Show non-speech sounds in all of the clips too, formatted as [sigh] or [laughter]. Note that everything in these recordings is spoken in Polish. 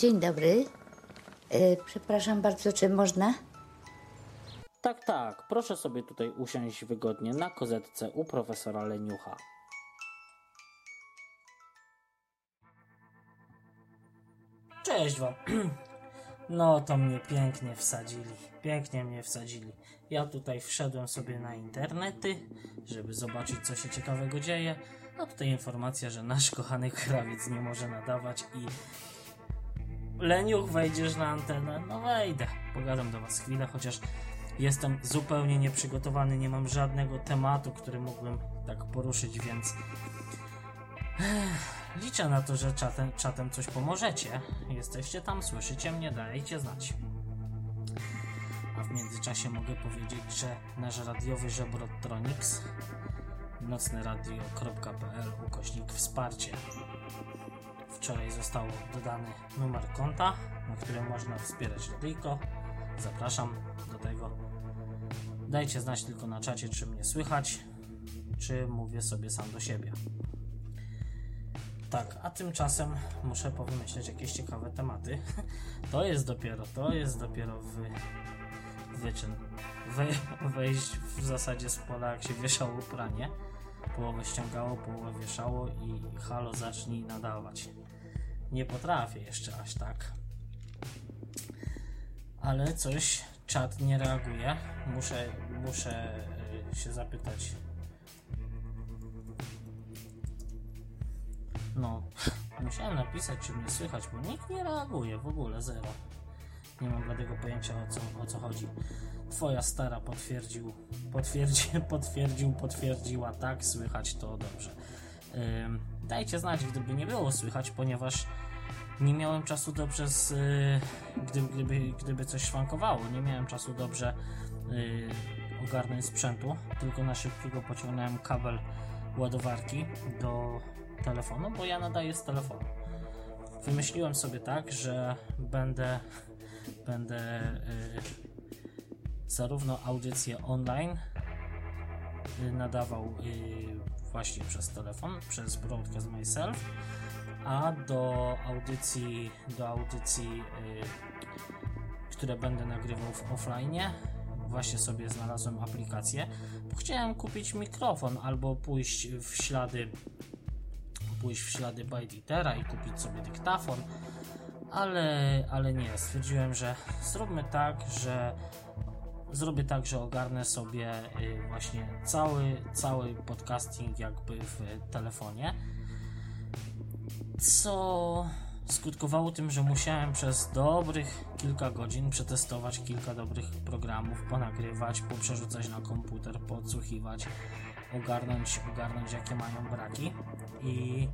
Dzień dobry. Y, Przepraszam bardzo, czy można? Tak, tak, proszę sobie tutaj usiąść wygodnie na kozetce u profesora Leniucha. Cześć wam. [clears throat] No to mnie pięknie wsadzili. Pięknie mnie wsadzili. Ja tutaj wszedłem sobie na internety, żeby zobaczyć co się ciekawego dzieje. A tutaj informacja, że nasz kochany krawiec nie może nadawać i Leniuch, wejdziesz na antenę? No wejdę. Pogadam do Was chwilę, chociaż jestem zupełnie nieprzygotowany, nie mam żadnego tematu, który mógłbym tak poruszyć, więc liczę na to, że czatem, czatem coś pomożecie. Jesteście tam, słyszycie mnie, dajcie znać. A w międzyczasie mogę powiedzieć, że nasz radiowy żebrotronics nocneradio.pl ukośnik wsparcie Wczoraj został dodany numer konta, na którym można wspierać radyjko. Zapraszam do tego. Dajcie znać tylko na czacie, czy mnie słychać, czy mówię sobie sam do siebie. Tak, a tymczasem muszę powymyśleć jakieś ciekawe tematy. [laughs] To jest dopiero, to jest dopiero wy, wyczyn. We, wejść w zasadzie z pola, jak się wieszało pranie. Połowę ściągało, połowę wieszało i halo zacznij nadawać. Nie potrafię jeszcze aż tak. Ale coś czat nie reaguje. Muszę, muszę y, się zapytać. No, musiałem napisać, czy mnie słychać, bo nikt nie reaguje w ogóle, zero. Nie mam bladego pojęcia o co, o co chodzi. Twoja stara potwierdził, potwierdzi, [laughs] potwierdził, potwierdziła, tak, słychać to dobrze. Ym, dajcie znać, gdyby nie było słychać, ponieważ nie miałem czasu dobrze z, y, gdyby, gdyby, gdyby coś szwankowało, nie miałem czasu dobrze y, ogarnąć sprzętu, tylko na szybkiego pociągnąłem kabel ładowarki do telefonu, bo ja nadaję z telefonu. Wymyśliłem sobie tak, że będę będę y, zarówno audycje online y, nadawał y, właśnie przez telefon, przez Broadcast Myself, a do audycji, do audycji, które będę nagrywał w offline, właśnie sobie znalazłem aplikację, bo chciałem kupić mikrofon albo pójść w ślady pójść w ślady ByteEatera i kupić sobie dyktafon, ale, ale nie, stwierdziłem, że zróbmy tak, że zrobię tak, że ogarnę sobie y, właśnie cały, cały podcasting jakby w telefonie, co skutkowało tym, że musiałem przez dobrych kilka godzin przetestować kilka dobrych programów, ponagrywać, poprzerzucać na komputer, podsłuchiwać, ogarnąć, ogarnąć jakie mają braki i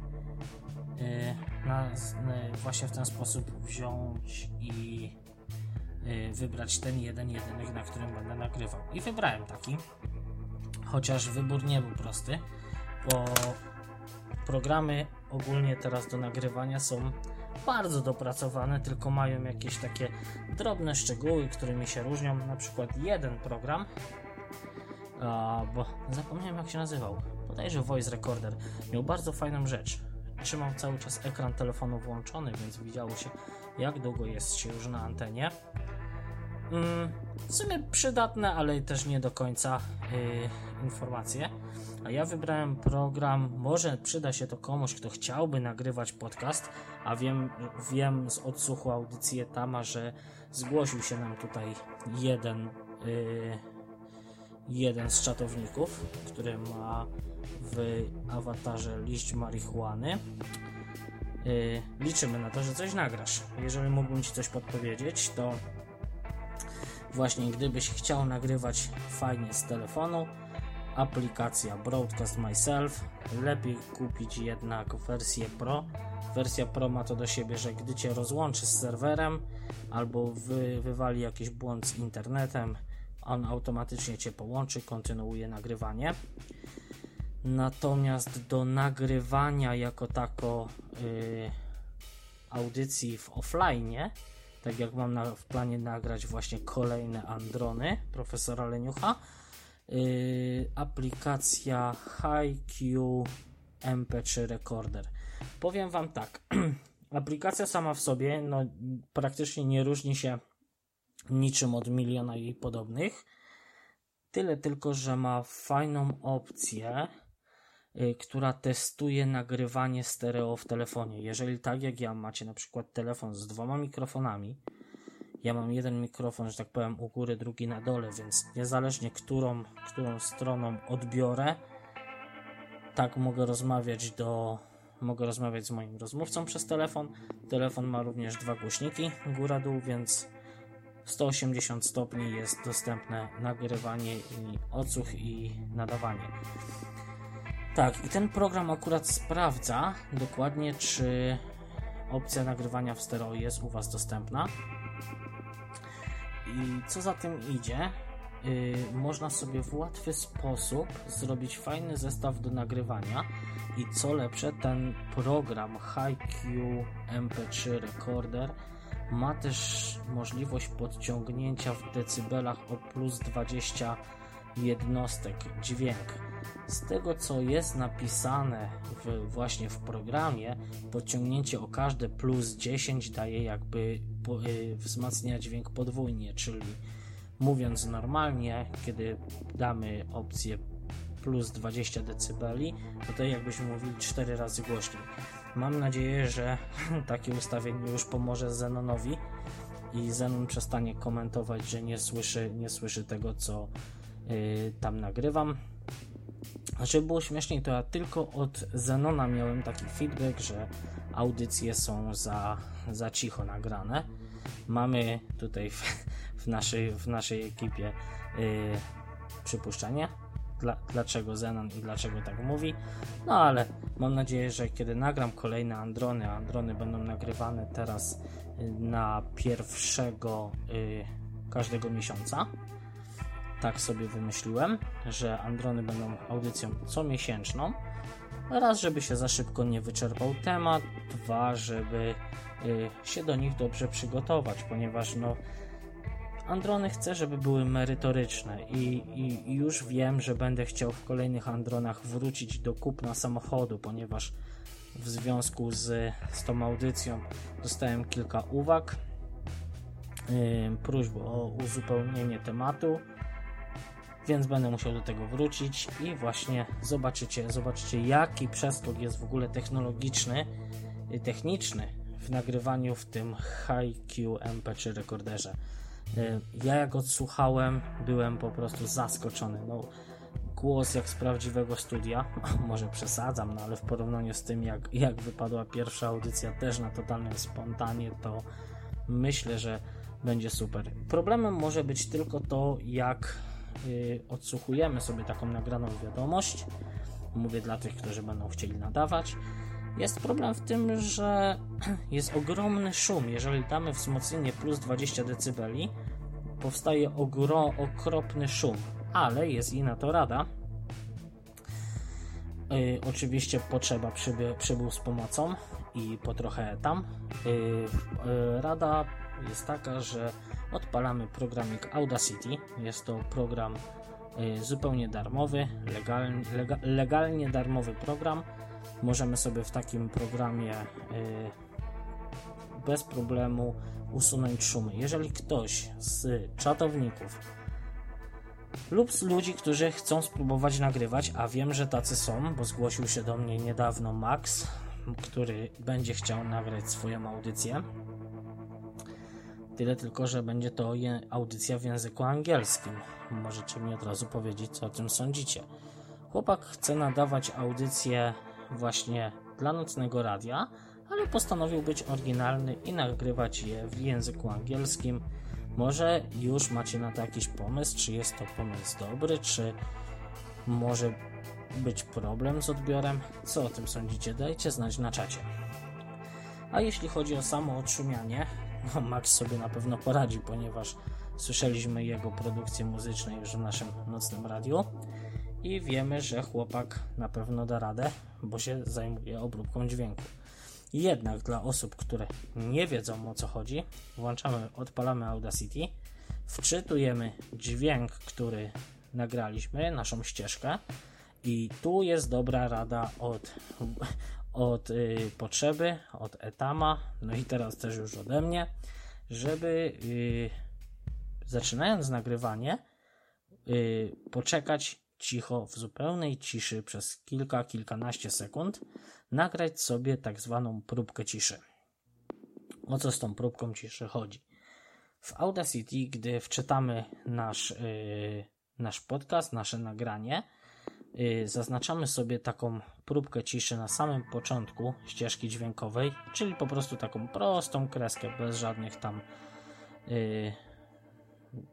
y, na, y, właśnie w ten sposób wziąć i y, wybrać ten jeden jedyny, na którym będę nagrywał. I wybrałem taki, chociaż wybór nie był prosty, bo programy ogólnie teraz do nagrywania są bardzo dopracowane, tylko mają jakieś takie drobne szczegóły, którymi się różnią. Na przykład jeden program, a, bo zapomniałem jak się nazywał, bodajże Voice Recorder, miał bardzo fajną rzecz. Trzymał cały czas ekran telefonu włączony, więc widziało się jak długo jest się już na antenie. Mm, w sumie przydatne, ale też nie do końca yy, informacje. A ja wybrałem program, może przyda się to komuś, kto chciałby nagrywać podcast, a wiem, wiem z odsłuchu audycji Tama, że zgłosił się nam tutaj jeden, yy, jeden z czatowników, który ma w awatarze liść marihuany. Yy, liczymy na to, że coś nagrasz. Jeżeli mógłbym Ci coś podpowiedzieć, to właśnie gdybyś chciał nagrywać fajnie z telefonu, aplikacja Broadcast Myself. Lepiej kupić jednak wersję Pro. Wersja Pro ma to do siebie, że gdy cię rozłączy z serwerem albo wy, wywali jakiś błąd z internetem, on automatycznie cię połączy, kontynuuje nagrywanie. Natomiast do nagrywania jako tako yy, audycji w offline, tak jak mam na, w planie nagrać właśnie kolejne Androny profesora Leniucha, Yy, aplikacja HiQ MP3 Recorder. Powiem Wam tak. [clears throat] aplikacja sama w sobie no, praktycznie nie różni się niczym od miliona jej podobnych. Tyle tylko, że ma fajną opcję, yy, która testuje nagrywanie stereo w telefonie. Jeżeli tak jak ja macie na przykład telefon z dwoma mikrofonami, ja mam jeden mikrofon, że tak powiem, u góry, drugi na dole, więc niezależnie którą, którą stroną odbiorę, tak mogę rozmawiać do. Mogę rozmawiać z moim rozmówcą przez telefon. Telefon ma również dwa głośniki góra-dół, więc 180 stopni jest dostępne nagrywanie i odsłuch i nadawanie. Tak, i ten program akurat sprawdza dokładnie, czy opcja nagrywania w stereo jest u Was dostępna. I co za tym idzie, yy, można sobie w łatwy sposób zrobić fajny zestaw do nagrywania i co lepsze, ten program HiQ MP3 Recorder ma też możliwość podciągnięcia w decybelach o plus 20 jednostek dźwięk. Z tego co jest napisane w, właśnie w programie, podciągnięcie o każde plus 10 daje jakby po, y, wzmacnia dźwięk podwójnie, czyli mówiąc normalnie, kiedy damy opcję plus 20 dB, to to jakbyśmy mówili 4 razy głośniej. Mam nadzieję, że [laughs] takie ustawienie już pomoże Zenonowi i Zenon przestanie komentować, że nie słyszy, nie słyszy tego, co yy, tam nagrywam. Żeby było śmieszniej, to ja tylko od Zenona miałem taki feedback, że audycje są za, za cicho nagrane. Mamy tutaj w, w naszej, w naszej ekipie yy, przypuszczenie, dla, dlaczego Zenon i dlaczego tak mówi. No ale mam nadzieję, że kiedy nagram kolejne Androny, Androny będą nagrywane teraz na pierwszego yy, każdego miesiąca tak sobie wymyśliłem, że Androny będą audycją comiesięczną. Raz, żeby się za szybko nie wyczerpał temat, dwa, żeby y, się do nich dobrze przygotować, ponieważ no, Androny chcę, żeby były merytoryczne i, i, już wiem, że będę chciał w kolejnych Andronach wrócić do kupna samochodu, ponieważ w związku z, z tą audycją dostałem kilka uwag, yy, próśb o uzupełnienie tematu więc będę musiał do tego wrócić i właśnie zobaczycie, zobaczycie jaki przeskok jest w ogóle technologiczny, techniczny w nagrywaniu w tym HiQ MP3 rekorderze. Y, ja jak odsłuchałem, byłem po prostu zaskoczony. No, głos jak z prawdziwego studia, [laughs] może przesadzam, no ale w porównaniu z tym jak, jak wypadła pierwsza audycja też na totalnym spontanie, to myślę, że będzie super. Problemem może być tylko to, jak yy, odsłuchujemy sobie taką nagraną wiadomość, mówię dla tych, którzy będą chcieli nadawać, jest problem w tym, że [clears throat] jest ogromny szum. Jeżeli damy wzmocnienie plus 20 dB, powstaje ogro, okropny szum, ale jest i na to rada. Yy, oczywiście potrzeba przyby, przybył z pomocą i po trochę tam. Yy, yy, rada jest taka, że odpalamy programik Audacity. Jest to program y, zupełnie darmowy, lega, legalnie darmowy program. Możemy sobie w takim programie y, bez problemu usunąć szumy. Jeżeli ktoś z czatowników lub z ludzi, którzy chcą spróbować nagrywać, a wiem, że tacy są, bo zgłosił się do mnie niedawno Max, który będzie chciał nagrać swoją audycję Tyle tylko, że będzie to audycja w języku angielskim. Możecie mi od razu powiedzieć, co o tym sądzicie. Chłopak chce nadawać audycję właśnie dla nocnego radia, ale postanowił być oryginalny i nagrywać je w języku angielskim. Może już macie na to jakiś pomysł, czy jest to pomysł dobry, czy może być problem z odbiorem? Co o tym sądzicie? Dajcie znać na czacie. A jeśli chodzi o samo odszumianie, [laughs] no, Max sobie na pewno poradzi, ponieważ słyszeliśmy jego produkcje muzyczne już w naszym nocnym radiu i wiemy, że chłopak na pewno da radę, bo się zajmuje obróbką dźwięku. Jednak dla osób, które nie wiedzą o co chodzi, włączamy, odpalamy Audacity, wczytujemy dźwięk, który nagraliśmy naszą ścieżkę. I tu jest dobra rada od, od y, potrzeby, od etama, no i teraz też już ode mnie, żeby y, zaczynając nagrywanie, y, poczekać cicho, w zupełnej ciszy przez kilka, kilkanaście sekund, nagrać sobie tak zwaną próbkę ciszy. O co z tą próbką ciszy chodzi? W Audacity, gdy wczytamy nasz, yy, nasz podcast, nasze nagranie, yy, zaznaczamy sobie taką próbkę ciszy na samym początku ścieżki dźwiękowej, czyli po prostu taką prostą kreskę, bez żadnych tam yy,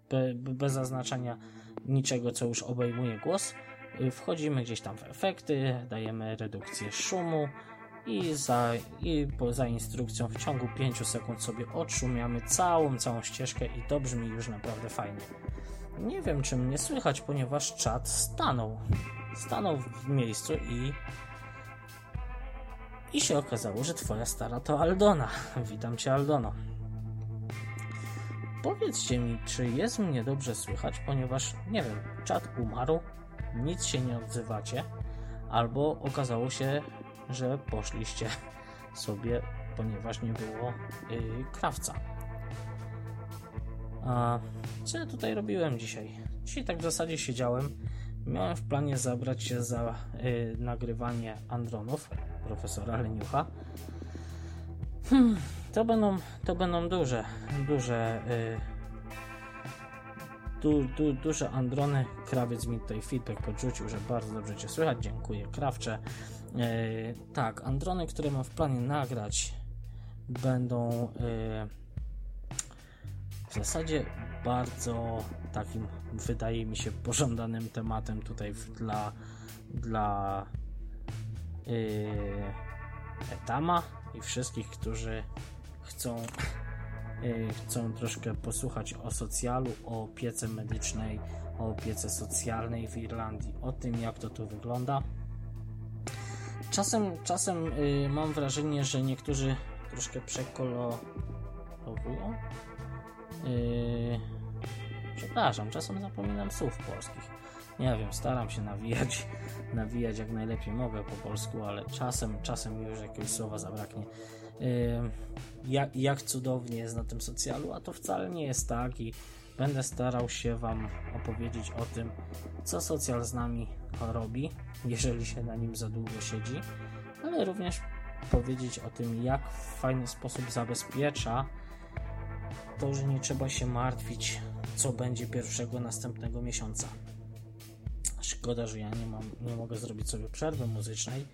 be, bez zaznaczania niczego, co już obejmuje głos. Y, wchodzimy gdzieś tam w efekty, dajemy redukcję szumu i za, i za instrukcją w ciągu 5 sekund sobie odszumiamy całą, całą ścieżkę i to brzmi już naprawdę fajnie. Nie wiem, czy mnie słychać, ponieważ czat stanął. Stanął w miejscu i i się okazało, że twoja stara to Aldona. [laughs] Witam cię, Aldono. Powiedzcie mi, czy jest mnie dobrze słychać, ponieważ nie wiem, czat umarł, nic się nie odzywacie, albo okazało się, że poszliście sobie, ponieważ nie było yy, krawca. A co ja tutaj robiłem dzisiaj? Dzisiaj tak w zasadzie siedziałem. Miałem w planie zabrać się za yy, nagrywanie Andronów profesora Leniucha. Hmm, to będą, to będą duże, duże, yy, du, du, duże androny. Krawiec mi tutaj feedback podrzucił, że bardzo dobrze Cię słychać. Dziękuję, krawcze. Yy, tak, androny, które mam w planie nagrać, będą yy, w zasadzie bardzo takim, wydaje mi się, pożądanym tematem tutaj dla, dla yy, Etama i wszystkich, którzy chcą, yy, chcą troszkę posłuchać o socjalu, o opiece medycznej, o opiece socjalnej w Irlandii, o tym jak to tu wygląda. Czasem, czasem yy, mam wrażenie, że niektórzy troszkę przekolorowują. Yy, przepraszam, czasem zapominam słów polskich. Nie wiem, staram się nawijać, nawijać jak najlepiej mogę po polsku, ale czasem, czasem już jakiegoś słowa zabraknie. Jak, jak cudownie jest na tym socjalu, a to wcale nie jest tak i będę starał się Wam opowiedzieć o tym, co socjal z nami robi, jeżeli się na nim za długo siedzi, ale również powiedzieć o tym, jak w fajny sposób zabezpiecza to, że nie trzeba się martwić, co będzie pierwszego następnego miesiąca. Szkoda, że ja nie, mam, nie mogę zrobić sobie przerwy muzycznej.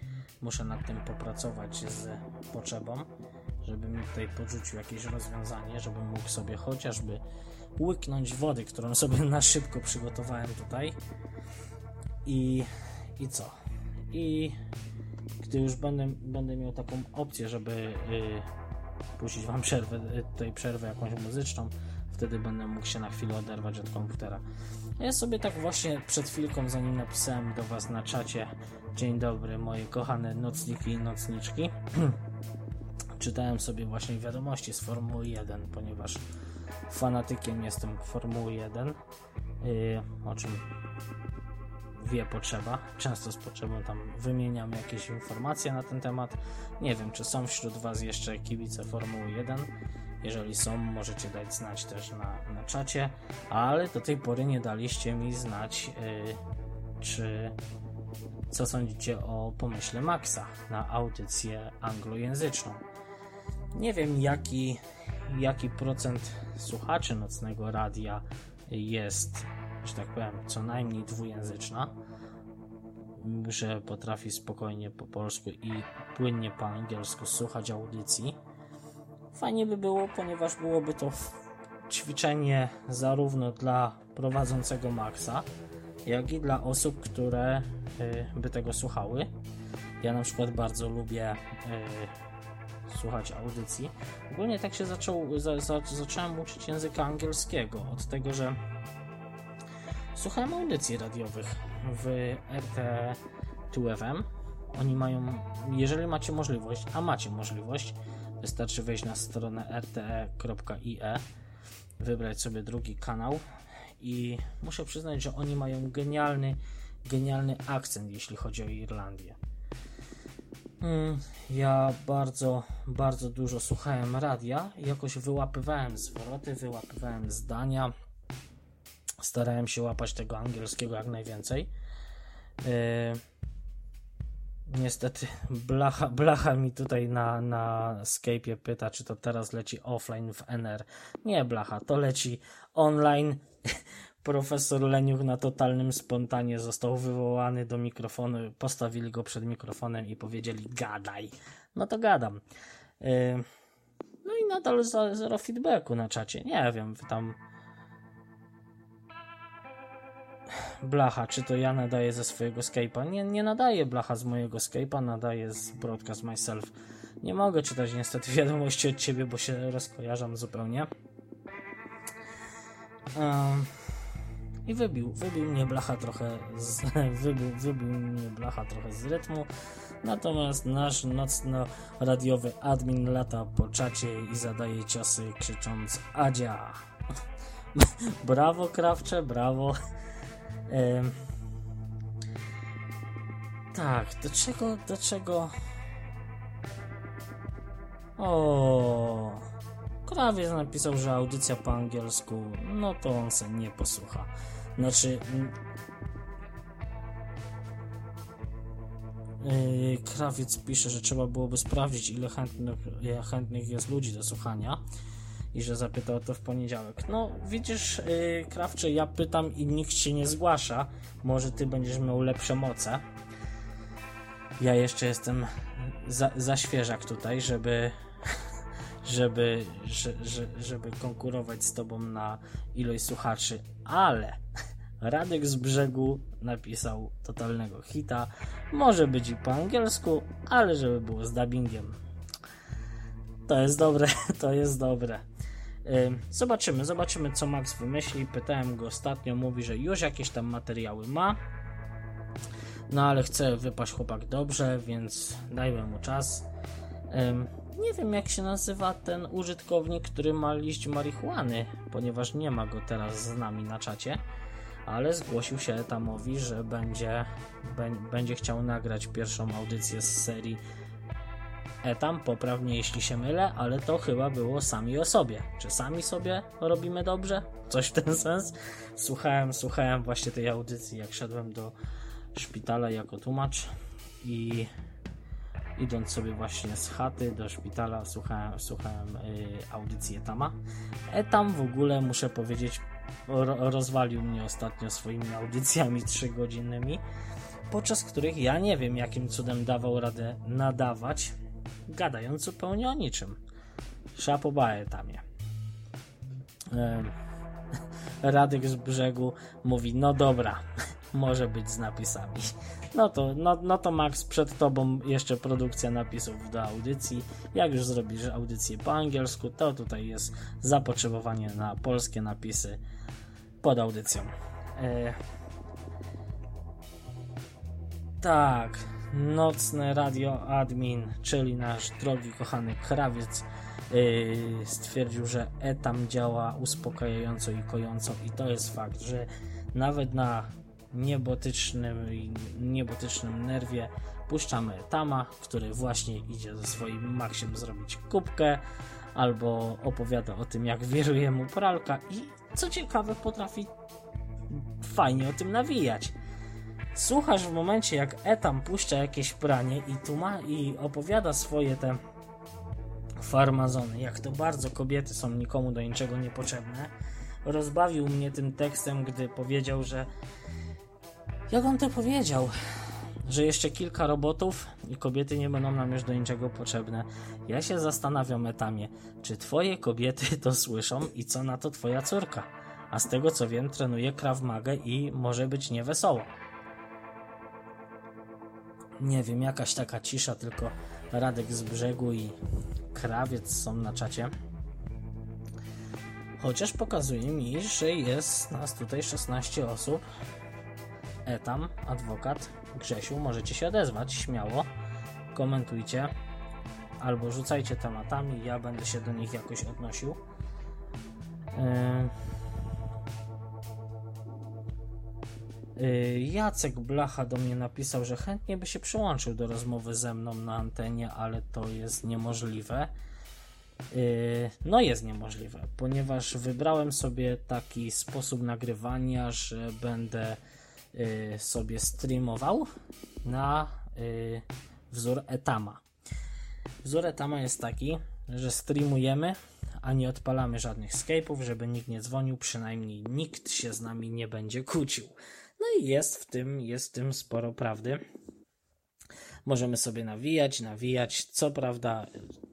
Muszę nad tym popracować z potrzebą, żeby mi tutaj podrzucił jakieś rozwiązanie, żebym mógł sobie chociażby łyknąć wody, którą sobie [laughs] na szybko przygotowałem tutaj. I, i co? I gdy już będę, będę miał taką opcję, żeby yy, puścić Wam przerwę, tutaj przerwę jakąś muzyczną, wtedy będę mógł się na chwilę oderwać od komputera. Ja sobie tak właśnie przed chwilką, zanim napisałem do Was na czacie Dzień dobry, moje kochane nocniki i nocniczki. [clears throat] Czytałem sobie właśnie wiadomości z Formuły 1, ponieważ fanatykiem jestem Formuły 1, yy, o czym wie potrzeba. Często z potrzebą tam wymieniam jakieś informacje na ten temat. Nie wiem, czy są wśród Was jeszcze kibice Formuły 1. Jeżeli są, możecie dać znać też na, na czacie, ale do tej pory nie daliście mi znać, yy, czy co sądzicie o pomyśle Maxa na audycję anglojęzyczną. Nie wiem, jaki, jaki procent słuchaczy nocnego radia jest, że tak powiem, co najmniej dwujęzyczna, że potrafi spokojnie po polsku i płynnie po angielsku słuchać audycji. Fajnie by było, ponieważ byłoby to ćwiczenie zarówno dla prowadzącego Maxa, jak i dla osób, które y, by tego słuchały. Ja na przykład bardzo lubię y, słuchać audycji. Ogólnie tak się zaczął, za, za, zacząłem uczyć języka angielskiego od tego, że słuchałem audycji radiowych w RT 2FM. Oni mają, jeżeli macie możliwość, a macie możliwość, wystarczy wejść na stronę rte.ie, wybrać sobie drugi kanał i muszę przyznać, że oni mają genialny, genialny akcent, jeśli chodzi o Irlandię. Mm, Ja bardzo, bardzo dużo słuchałem radia, jakoś wyłapywałem zwroty, wyłapywałem zdania, starałem się łapać tego angielskiego jak najwięcej. Yy, niestety [laughs] Blacha, Blacha mi tutaj na, na Skype'ie pyta, czy to teraz leci offline w NR. Nie Blacha, to leci online. [laughs] Profesor Leniuch na totalnym spontanie został wywołany do mikrofonu, postawili go przed mikrofonem i powiedzieli gadaj. No to gadam. Yy, no i nadal zero feedbacku na czacie. Nie wiem, tam Blacha, czy to ja nadaję ze swojego Skype'a? Nie, nie nadaję Blacha z mojego Skype'a, nadaję z Broadcast Myself. Nie mogę czytać niestety [laughs] wiadomości od ciebie, bo się rozkojarzam zupełnie. Um, I wybił, wybił mnie Blacha trochę z, [laughs] wybił, wybił mnie Blacha trochę z rytmu. Natomiast nasz nocno-radiowy admin lata po czacie i zadaje ciosy krzycząc Adzia. [laughs] brawo Krawcze, brawo. Tak, do czego, do czego... O, Krawiec napisał, że audycja po angielsku, no to on se nie posłucha. Znaczy... Yy, Krawiec pisze, że trzeba byłoby sprawdzić, ile chętnych, ile chętnych jest ludzi do słuchania i że zapytał to w poniedziałek. No, widzisz, yy, Krawcze, ja pytam i nikt się nie zgłasza. Może ty będziesz miał lepsze moce. Ja jeszcze jestem za, za świeżak tutaj, żeby [laughs] żeby, że, że, żeby konkurować z tobą na ilość słuchaczy, ale [laughs] Radek z brzegu napisał totalnego hita. Może być i po angielsku, ale żeby było z dubbingiem. To jest dobre, [laughs] to jest dobre. Ym, Zobaczymy, zobaczymy co Max wymyśli. Pytałem go ostatnio, mówi, że już jakieś tam materiały ma. No ale chce wypaść chłopak dobrze, więc dajmy mu czas. Nie wiem jak się nazywa ten użytkownik, który ma liść marihuany, ponieważ nie ma go teraz z nami na czacie, ale zgłosił się Etamowi, że będzie, bę- będzie chciał nagrać pierwszą audycję z serii Etam, poprawnie jeśli się mylę, ale to chyba było sami o sobie. Czy sami sobie robimy dobrze? Coś w ten sens? Słuchałem, słuchałem właśnie tej audycji, jak szedłem do szpitala jako tłumacz i idąc sobie właśnie z chaty do szpitala słuchałem, słuchałem y, audycji Etama. Etam w ogóle muszę powiedzieć ro, rozwalił mnie ostatnio swoimi audycjami trzygodzinnymi, podczas których ja nie wiem jakim cudem dawał radę nadawać, gadając zupełnie o niczym. Szapoba Etamie. Em, [laughs] Radek z brzegu mówi, no dobra, [laughs] może być z napisami. No to, no, no to Max, przed tobą jeszcze produkcja napisów do audycji. Jak już zrobisz audycję po angielsku, to tutaj jest zapotrzebowanie na polskie napisy pod audycją. E... Tak, nocne radio admin, czyli nasz drogi kochany krawiec, yy, stwierdził, że etam działa uspokajająco i kojąco i to jest fakt, że nawet na niebotycznym, niebotycznym nerwie puszczamy etama, który właśnie idzie ze swoim Maxiem zrobić kubkę albo opowiada o tym, jak wieruje mu pralka i co ciekawe potrafi fajnie o tym nawijać. Słuchasz w momencie, jak Etam puszcza jakieś pranie i tu ma i opowiada swoje te farmazony, jak to bardzo kobiety są nikomu do niczego niepotrzebne. Rozbawił mnie tym tekstem, gdy powiedział, że jak on to powiedział? Że jeszcze kilka robotów i kobiety nie będą nam już do niczego potrzebne. Ja się zastanawiam, Etamie, czy twoje kobiety [laughs] to słyszą i co na to twoja córka? A z tego co wiem, trenuje Krav Magę i może być niewesoło. Nie wiem, jakaś taka cisza, tylko Radek z brzegu i krawiec są na czacie. Chociaż pokazuje mi, że jest nas tutaj 16 osób. Etam, adwokat, Grzesiu, możecie się odezwać śmiało. Komentujcie albo rzucajcie tematami, ja będę się do nich jakoś odnosił. Yy... Jacek Blacha do mnie napisał, że chętnie by się przyłączył do rozmowy ze mną na antenie, ale to jest niemożliwe. Y, No, jest niemożliwe, ponieważ wybrałem sobie taki sposób nagrywania, że będę y, sobie streamował na y, wzór Etama. Wzór Etama jest taki, że streamujemy, a nie odpalamy żadnych Skype'ów, żeby nikt nie dzwonił, przynajmniej nikt się z nami nie będzie kłócił. No i jest w tym, jest w tym sporo prawdy. Możemy sobie nawijać, nawijać. Co prawda,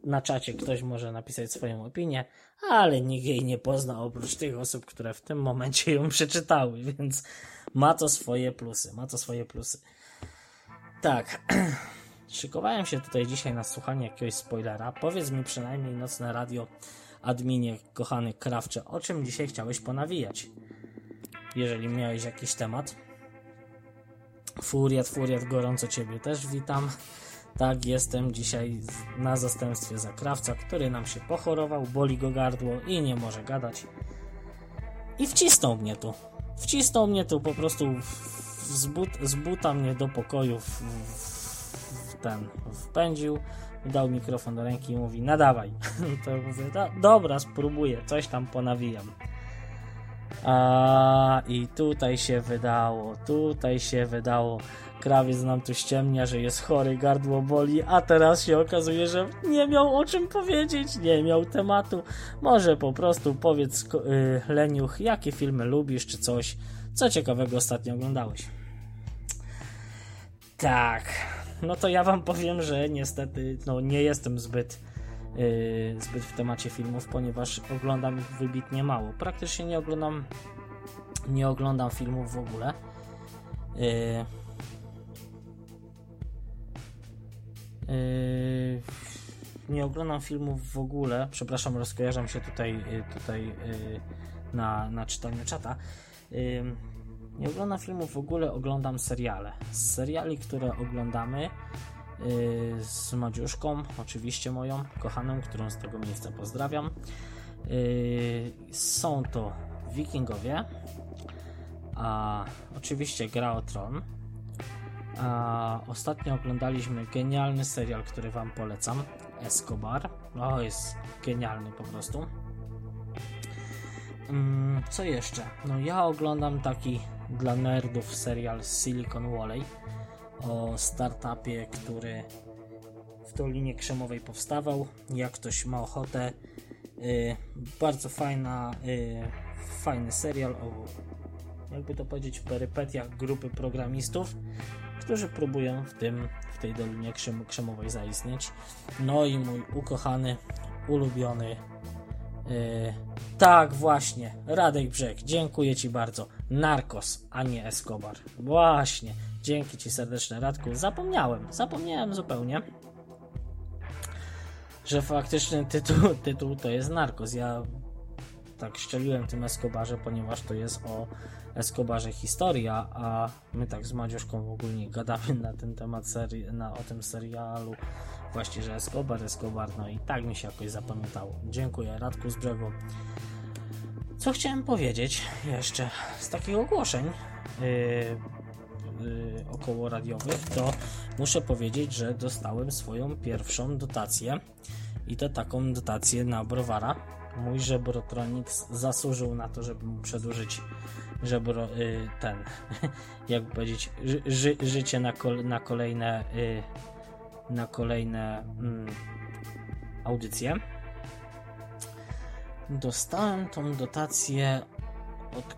na czacie ktoś może napisać swoją opinię, ale nikt jej nie pozna oprócz tych osób, które w tym momencie ją przeczytały, więc ma to swoje plusy. Ma to swoje plusy. Tak. [clears throat] Szykowałem się tutaj dzisiaj na słuchanie jakiegoś spoilera. Powiedz mi przynajmniej nocne radio, adminie, kochany krawcze, o czym dzisiaj chciałeś ponawijać? Jeżeli miałeś jakiś temat. Furiat, Furiat, gorąco Ciebie też witam. Tak, jestem dzisiaj na zastępstwie za krawca, który nam się pochorował, boli go gardło i nie może gadać. I wcisnął mnie tu. Wcisnął mnie tu po prostu z, but, z buta mnie do pokoju w, w ten wpędził, dał mikrofon do ręki i mówi nadawaj. [laughs] To mówię, "Do- dobra, spróbuję, coś tam ponawijam. A i tutaj się wydało, tutaj się wydało. Krawiec nam tu ściemnia, że jest chory, gardło boli, a teraz się okazuje, że nie miał o czym powiedzieć, nie miał tematu. Może po prostu powiedz, ko- y, Leniuch, jakie filmy lubisz, czy coś, co ciekawego ostatnio oglądałeś. Tak, no to ja wam powiem, że niestety no, nie jestem zbyt, yy, zbyt w temacie filmów, ponieważ oglądam ich wybitnie mało. Praktycznie nie oglądam, nie oglądam filmów w ogóle. Yy, yy, nie oglądam filmów w ogóle. Przepraszam, rozkojarzam się tutaj, tutaj na, na czytaniu czata. Nie oglądam filmów w ogóle, oglądam seriale. Z seriali, które oglądamy z Madziuszką, oczywiście moją kochaną, którą z tego miejsca pozdrawiam. Yy, są to Wikingowie, a oczywiście Gra o Tron. A ostatnio oglądaliśmy genialny serial, który Wam polecam. Escobar. O, jest genialny po prostu. Mm, Co jeszcze? No ja oglądam taki dla nerdów serial Silicon Valley o startupie, który w Dolinie Krzemowej powstawał. Jak ktoś ma ochotę, y, bardzo fajna, y, fajny serial o, jakby to powiedzieć, perypetiach grupy programistów, którzy próbują w tym, w tej Dolinie Krzem, Krzemowej zaistnieć. No i mój ukochany, ulubiony Yy, tak, właśnie. Radek Brzeg, dziękuję Ci bardzo. Narkos, a nie Escobar. Właśnie. Dzięki Ci serdeczne, Radku. Zapomniałem, zapomniałem zupełnie, że faktyczny tytuł, [laughs] tytuł to jest Narkos. Ja tak szczeliłem tym Escobarze, ponieważ to jest o Escobarze historia, a my tak z Madziuszką ogólnie gadamy na ten temat seri- na, o tym serialu właśnie, że Escobar, Escobar, no i tak mi się jakoś zapamiętało. Dziękuję Radku z brzegu. Co chciałem powiedzieć jeszcze z takich ogłoszeń yy, około radiowych, to muszę powiedzieć, że dostałem swoją pierwszą dotację i to taką dotację na browara. Mój Żebrotronics zasłużył na to, żeby mu przedłużyć żebro, yy, ten, [laughs] jak powiedzieć, ży, ży, życie na, kol, na kolejne yy, na kolejne mm, audycje. Dostałem tą dotację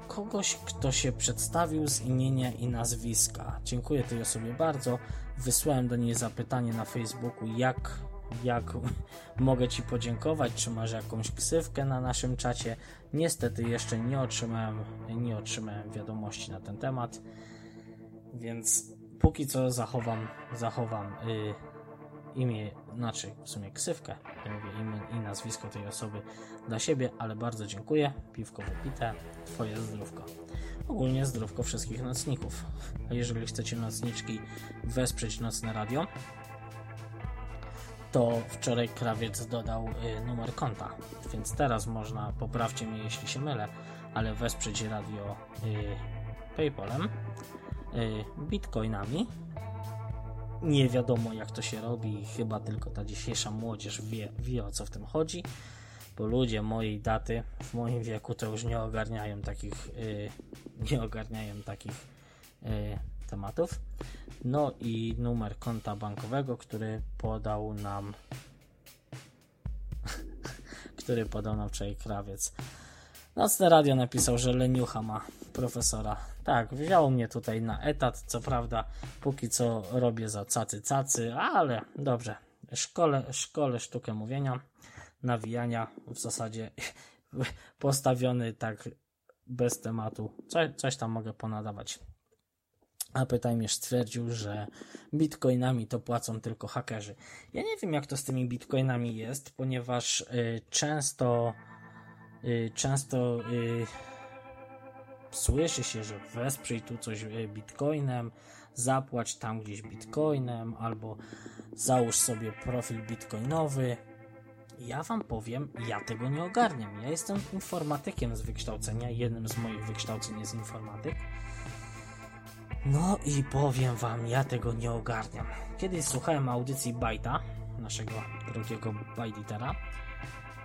kogoś, kto się przedstawił z imienia i nazwiska. Dziękuję tej osobie bardzo. Wysłałem do niej zapytanie na Facebooku, jak, jak [laughs] mogę Ci podziękować, czy masz jakąś ksywkę na naszym czacie. Niestety jeszcze nie otrzymałem, nie otrzymałem wiadomości na ten temat, więc póki co zachowam, zachowam y, imię, znaczy w sumie ksywkę, ja mówię imię i nazwisko tej osoby dla siebie, ale bardzo dziękuję. Piwko wypite, Twoje zdrówko. Ogólnie zdrówko wszystkich nocników. A jeżeli chcecie nocniczki wesprzeć Nocne Radio, to wczoraj krawiec dodał y, numer konta, więc teraz można, poprawcie mnie jeśli się mylę, ale wesprzeć radio y, PayPalem, y, bitcoinami. Nie wiadomo jak to się robi, chyba tylko ta dzisiejsza młodzież wie, wie o co w tym chodzi, bo ludzie mojej daty w moim wieku to już nie ogarniają takich, y, nie ogarniają takich y, tematów. No i numer konta bankowego, który podał nam [laughs] który podał nam wczoraj krawiec. Nocne radio napisał, że leniucha ma profesora. Tak, wziął mnie tutaj na etat, co prawda póki co robię za cacy cacy, ale dobrze. Szkole, szkole sztukę mówienia, nawijania, w zasadzie [laughs] postawiony tak bez tematu. Co, coś tam mogę ponadawać. A Pytajmierz stwierdził, że bitcoinami to płacą tylko hakerzy. Ja nie wiem, jak to z tymi bitcoinami jest, ponieważ y, często często y, słyszy się, że wesprzyj tu coś y, bitcoinem, zapłać tam gdzieś bitcoinem, albo załóż sobie profil bitcoinowy. Ja wam powiem, ja tego nie ogarniam. Ja jestem informatykiem z wykształcenia, jednym z moich wykształceń jest informatyk. No i powiem wam, ja tego nie ogarniam. Kiedyś słuchałem audycji Bajta, naszego drogiego Bajditera,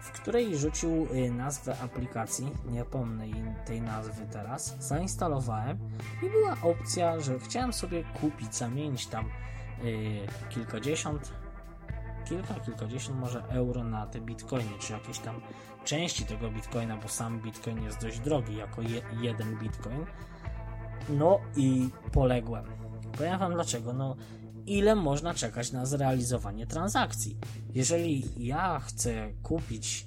w której rzucił y, nazwę aplikacji, nie pomnę tej nazwy teraz, zainstalowałem i była opcja, że chciałem sobie kupić, zamienić tam yy, kilkadziesiąt, kilka, kilkadziesiąt może euro na te bitcoiny, czy jakieś tam części tego bitcoina, bo sam bitcoin jest dość drogi jako je, jeden bitcoin no i poległem. Powiem wam dlaczego. No, ile można czekać na zrealizowanie transakcji? Jeżeli ja chcę kupić,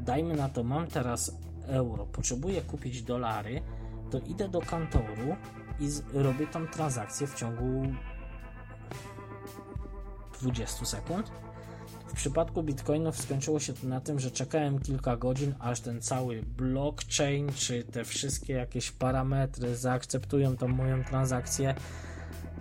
dajmy na to, mam teraz euro, potrzebuję kupić dolary, to idę do kantoru i robię tą transakcję w ciągu 20 sekund w przypadku bitcoinów skończyło się to na tym, że czekałem kilka godzin, aż ten cały blockchain, czy te wszystkie jakieś parametry zaakceptują tą moją transakcję.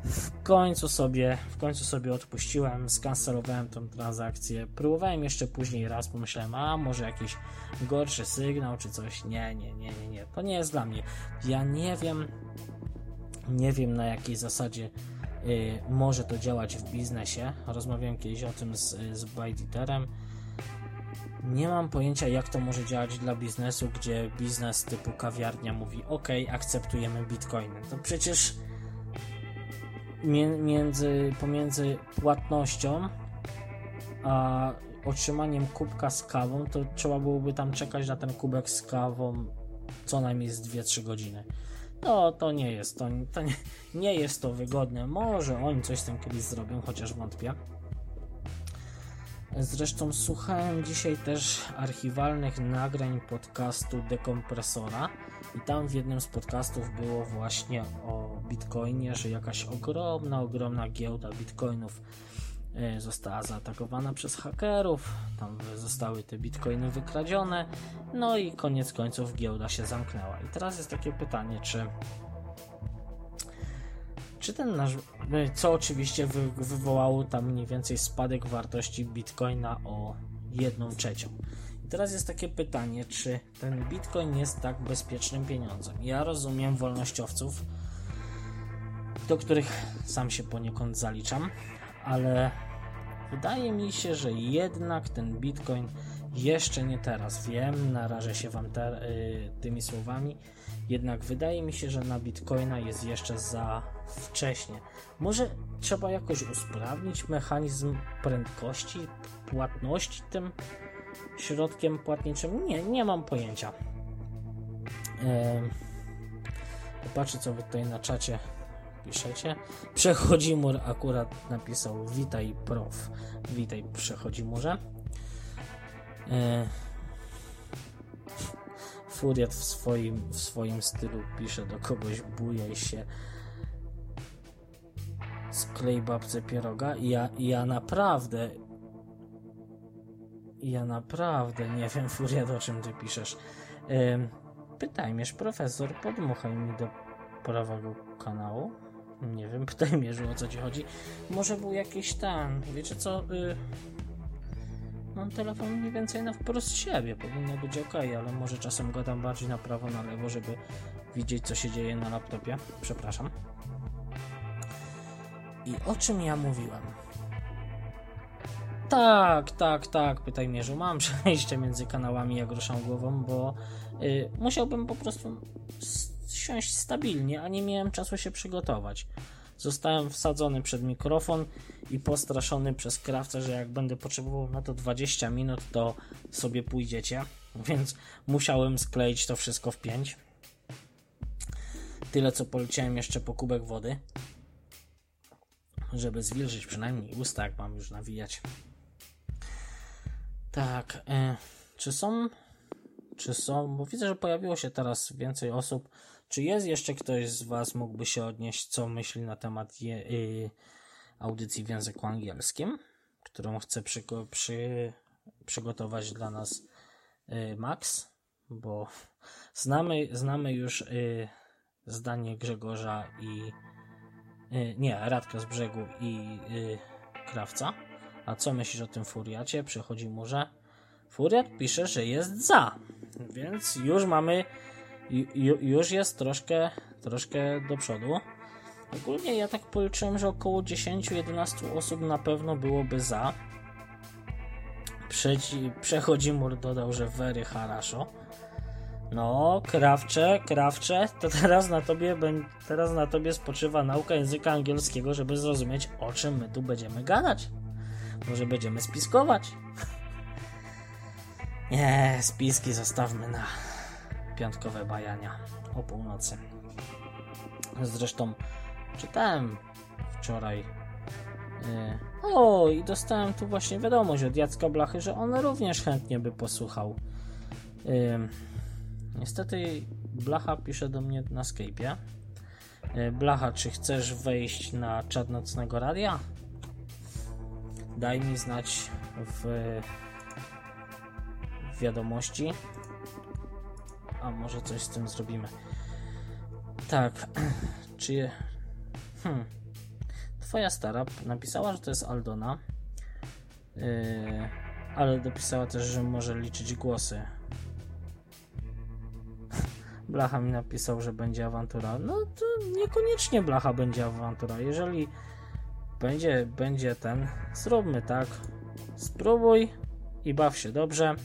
W końcu sobie, w końcu sobie odpuściłem, skancelowałem tą transakcję. Próbowałem jeszcze później raz, pomyślałem, a może jakiś gorszy sygnał, czy coś. Nie, nie, nie, nie, nie. To nie jest dla mnie. Ja nie wiem, nie wiem na jakiej zasadzie Y, może to działać w biznesie. Rozmawiałem kiedyś o tym z, z Bajditerem. Nie mam pojęcia, jak to może działać dla biznesu, gdzie biznes typu kawiarnia mówi: OK, akceptujemy bitcoiny. To przecież między, pomiędzy płatnością a otrzymaniem kubka z kawą, to trzeba byłoby tam czekać na ten kubek z kawą co najmniej z 2-3 godziny. No, to nie jest to, to nie, nie jest to wygodne. Może oni coś z tym kiedyś zrobią, chociaż wątpię. Zresztą słuchałem dzisiaj też archiwalnych nagrań podcastu Dekompresora i tam w jednym z podcastów było właśnie o Bitcoinie, że jakaś ogromna, ogromna giełda Bitcoinów E, została zaatakowana przez hakerów, tam zostały te bitcoiny wykradzione, no i koniec końców giełda się zamknęła. I teraz jest takie pytanie, czy czy ten nasz, e, co oczywiście wy, wywołało tam mniej więcej spadek wartości bitcoina o 1 trzecią. Teraz jest takie pytanie, czy ten bitcoin jest tak bezpiecznym pieniądzem? Ja rozumiem wolnościowców, do których sam się poniekąd zaliczam, ale wydaje mi się, że jednak ten Bitcoin jeszcze nie teraz. Wiem, narażę się Wam te, y, tymi słowami, jednak wydaje mi się, że na Bitcoina jest jeszcze za wcześnie. Może trzeba jakoś usprawnić mechanizm prędkości płatności tym środkiem płatniczym? Nie, nie mam pojęcia. Popatrzę, co Wy tutaj na czacie piszecie. Przechodzimur akurat napisał witaj prof. Witaj Przechodzimurze. E... Furiat w swoim, w swoim stylu pisze do kogoś bujaj się sklej babce pieroga ja, ja naprawdę ja naprawdę nie wiem Furiat o czym ty piszesz. E... Pytaj profesor, podmuchaj mi do prawego kanału. Nie wiem, [laughs] pytaj że o co ci chodzi. Może był jakiś tam, wiecie co? Y... mam telefon mniej więcej na wprost siebie. Powinno być ok, ale może czasem gadam bardziej na prawo, na lewo, żeby widzieć, co się dzieje na laptopie. Przepraszam. I o czym ja mówiłem? Tak, tak, tak, pytaj mierzu. Mam [laughs] przejście między kanałami, jak ruszam głową, bo y, musiałbym po prostu siąść stabilnie, a nie miałem czasu się przygotować. Zostałem wsadzony przed mikrofon i postraszony przez krawca, że jak będę potrzebował na to 20 minut, to sobie pójdziecie. [laughs] Więc musiałem skleić to wszystko w 5. Tyle co poleciałem jeszcze po kubek wody, żeby zwilżyć przynajmniej usta, jak mam już nawijać. Tak, e, czy są, czy są, bo widzę, że pojawiło się teraz więcej osób. Czy jest jeszcze ktoś z Was mógłby się odnieść, co myśli na temat je, y, audycji w języku angielskim, którą chcę przy, przy, przygotować dla nas y, Max, bo znamy, znamy już y, zdanie Grzegorza i y, nie, Radka z brzegu i y, Krawca. A co myślisz o tym Furiacie? Przychodzi mu, że Furiat pisze, że jest za. Więc już mamy, ju, już jest troszkę, troszkę do przodu. Ogólnie ja tak policzyłem, że około 10-11 osób na pewno byłoby za. Przeci, przechodzi mur dodał, że very haraszo. No, krawcze, krawcze, to teraz na tobie teraz na tobie spoczywa nauka języka angielskiego, żeby zrozumieć o czym my tu będziemy gadać. Może będziemy spiskować. Nie, spiski zostawmy na piątkowe bajania o północy. Zresztą czytałem wczoraj. Yy, o, i dostałem tu właśnie wiadomość od Jacka Blachy, że on również chętnie by posłuchał. Yy, niestety Blacha pisze do mnie na Skype'ie. Yy, Blacha, czy chcesz wejść na czat nocnego radia? Daj mi znać w, w wiadomości. A może coś z tym zrobimy. Tak, [clears throat] czy. Hmm. Twoja stara napisała, że to jest Aldona. Yy, ale dopisała też, że może liczyć głosy. [laughs] Blacha mi napisał, że będzie awantura. No to niekoniecznie Blacha będzie awantura. Jeżeli będzie, będzie ten. Zróbmy tak. Spróbuj i baw się dobrze.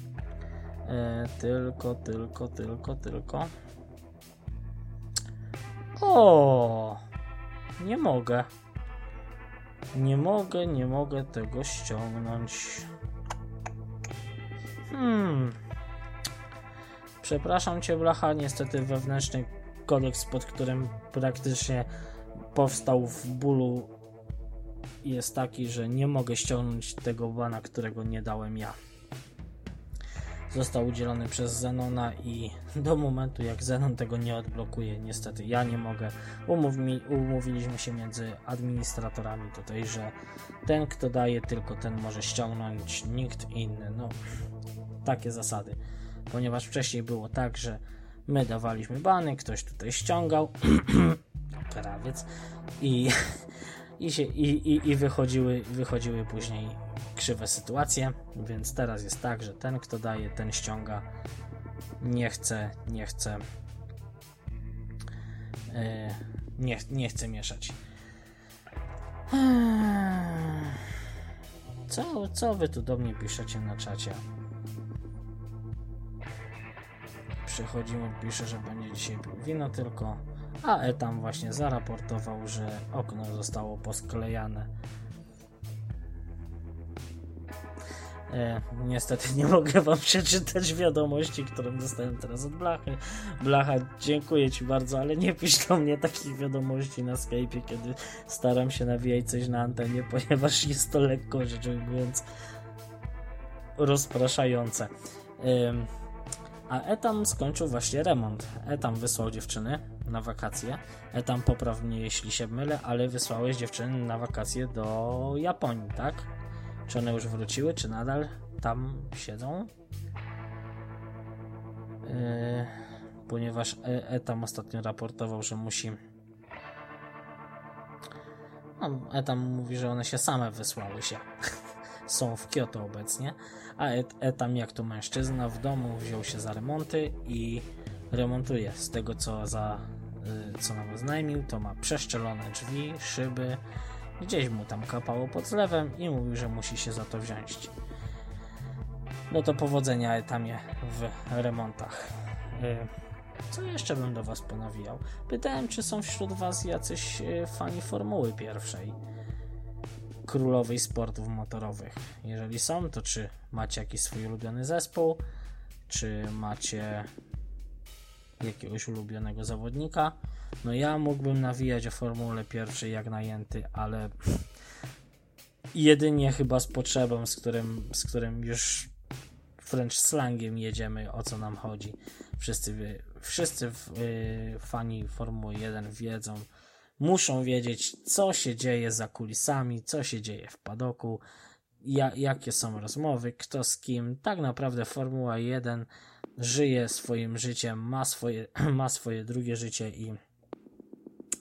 E, tylko, tylko, tylko, tylko. O! Nie mogę. Nie mogę, nie mogę tego ściągnąć. Hmm. Przepraszam cię, Blacha. Niestety wewnętrzny kodeks, pod którym praktycznie powstał w bólu jest taki, że nie mogę ściągnąć tego bana, którego nie dałem ja. Został udzielony przez Zenona i [laughs] do momentu jak Zenon tego nie odblokuje, niestety ja nie mogę. Umów mi, umówiliśmy się między administratorami tutaj, że ten kto daje tylko ten może ściągnąć, nikt inny. No, takie zasady. Ponieważ wcześniej było tak, że my dawaliśmy bany, ktoś tutaj ściągał, [clears throat] krawiec i [laughs] i, się, i, i, i wychodziły, wychodziły później krzywe sytuacje, więc teraz jest tak, że ten kto daje, ten ściąga. Nie chce, nie chce yy, nie, nie chce mieszać. Co, co wy tu do mnie piszecie na czacie? Przychodzi pisze, że będzie dzisiaj wino tylko a Etam właśnie zaraportował, że okno zostało posklejane. E, niestety nie mogę wam [laughs] przeczytać wiadomości, którą dostałem teraz od Blachy. Blacha, dziękuję ci bardzo, ale nie pisz do mnie takich wiadomości na Skype'ie, kiedy staram się nawijać coś na antenie, [laughs] ponieważ jest to lekko rzecz ujmując rozpraszające. E, a Etam skończył właśnie remont. Etam wysłał dziewczyny na wakacje. Etam popraw mnie, jeśli się mylę, ale wysłałeś dziewczyny na wakacje do Japonii, tak? Czy one już wróciły, czy nadal tam siedzą? Yy, ponieważ e Etam ostatnio raportował, że musi. No, Etam mówi, że one się same wysłały się. [laughs] są w Kyoto obecnie, a Et- Etam jak to mężczyzna w domu wziął się za remonty i remontuje. Z tego co za y, co nam oznajmił, to ma przeszczelone drzwi, szyby, gdzieś mu tam kapało pod zlewem i mówił, że musi się za to wziąć. No to powodzenia Etamie w remontach. Y, Co jeszcze bym do Was ponawijał? Pytałem, czy są wśród Was jacyś y, fani Formuły pierwszej, królowej sportów motorowych. Jeżeli są, to czy macie jakiś swój ulubiony zespół, czy macie jakiegoś ulubionego zawodnika? No ja mógłbym nawijać o Formule pierwszej jak najęty, ale jedynie chyba z potrzebą, z którym, z którym już wręcz slangiem jedziemy, o co nam chodzi. Wszyscy, wszyscy yy, fani Formuły 1 wiedzą, muszą wiedzieć, co się dzieje za kulisami, co się dzieje w padoku, ja, jakie są rozmowy, kto z kim. Tak naprawdę Formuła 1 żyje swoim życiem, ma swoje, [clears throat] ma swoje drugie życie i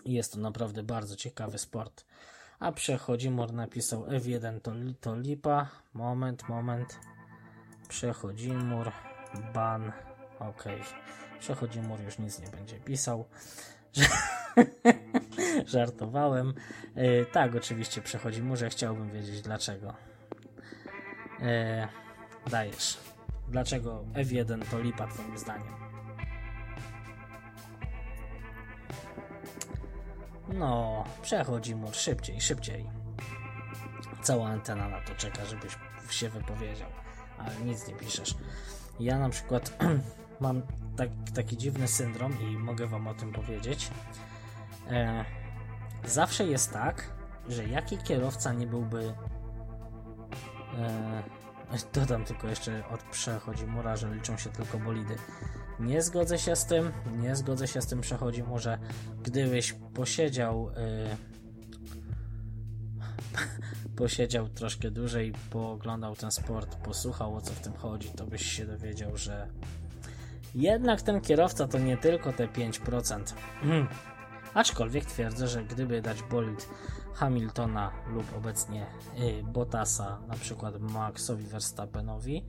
jest to naprawdę bardzo ciekawy sport. A przechodzimur napisał F1 to, to lipa. Moment, moment. Przechodzimur, ban. Ok. Przechodzimur już nic nie będzie pisał. [laughs] Żartowałem. E, tak, oczywiście przechodzimurze. Chciałbym wiedzieć dlaczego. E, dajesz. Dlaczego F1 to lipa twoim zdaniem? No, przechodzi mur szybciej, szybciej. Cała antena na to czeka, żebyś się wypowiedział, ale nic nie piszesz. Ja na przykład [clears throat] mam tak, taki dziwny syndrom i mogę Wam o tym powiedzieć. E, zawsze jest tak, że jaki kierowca nie byłby. E, [laughs] dodam tylko jeszcze od przechodzi mura, że liczą się tylko bolidy. Nie zgodzę się z tym, nie zgodzę się z tym przechodzi może gdybyś posiedział y, [laughs] posiedział troszkę dłużej, pooglądał ten sport, posłuchał o co w tym chodzi, to byś się dowiedział, że jednak ten kierowca to nie tylko te 5%. Aczkolwiek twierdzę, że gdyby dać bolid Hamiltona lub obecnie y, Bottasa, na przykład Maxowi Verstappenowi,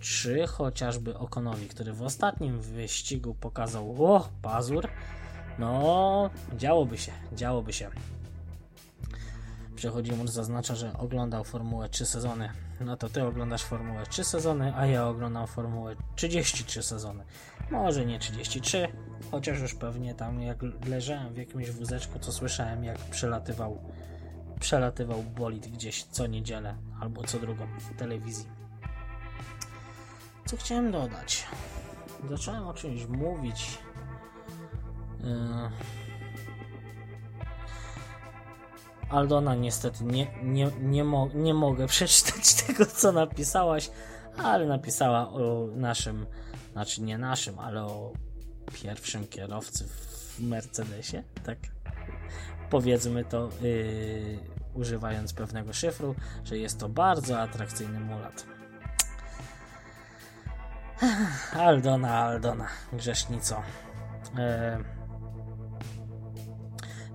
czy chociażby Okonowi, który w ostatnim wyścigu pokazał o, pazur, no działoby się, działoby się. Przechodzi mu zaznacza, że oglądał Formułę 3 sezony. No to ty oglądasz Formułę 3 sezony, a ja oglądam Formułę 33 sezony. Może nie 33, chociaż już pewnie tam jak leżałem w jakimś wózeczku, to słyszałem jak przelatywał przelatywał bolid gdzieś co niedzielę albo co drugą w telewizji. Co chciałem dodać? Zacząłem o czymś mówić. Yy... Aldona, niestety nie, nie, nie, mo nie mogę [laughs] przeczytać tego, co napisałaś, ale napisała o naszym, znaczy nie naszym, ale o pierwszym kierowcy w Mercedesie, tak powiedzmy to, yy, używając pewnego szyfru, że jest to bardzo atrakcyjny mulat. Aldona, Aldona, grzesznico. E,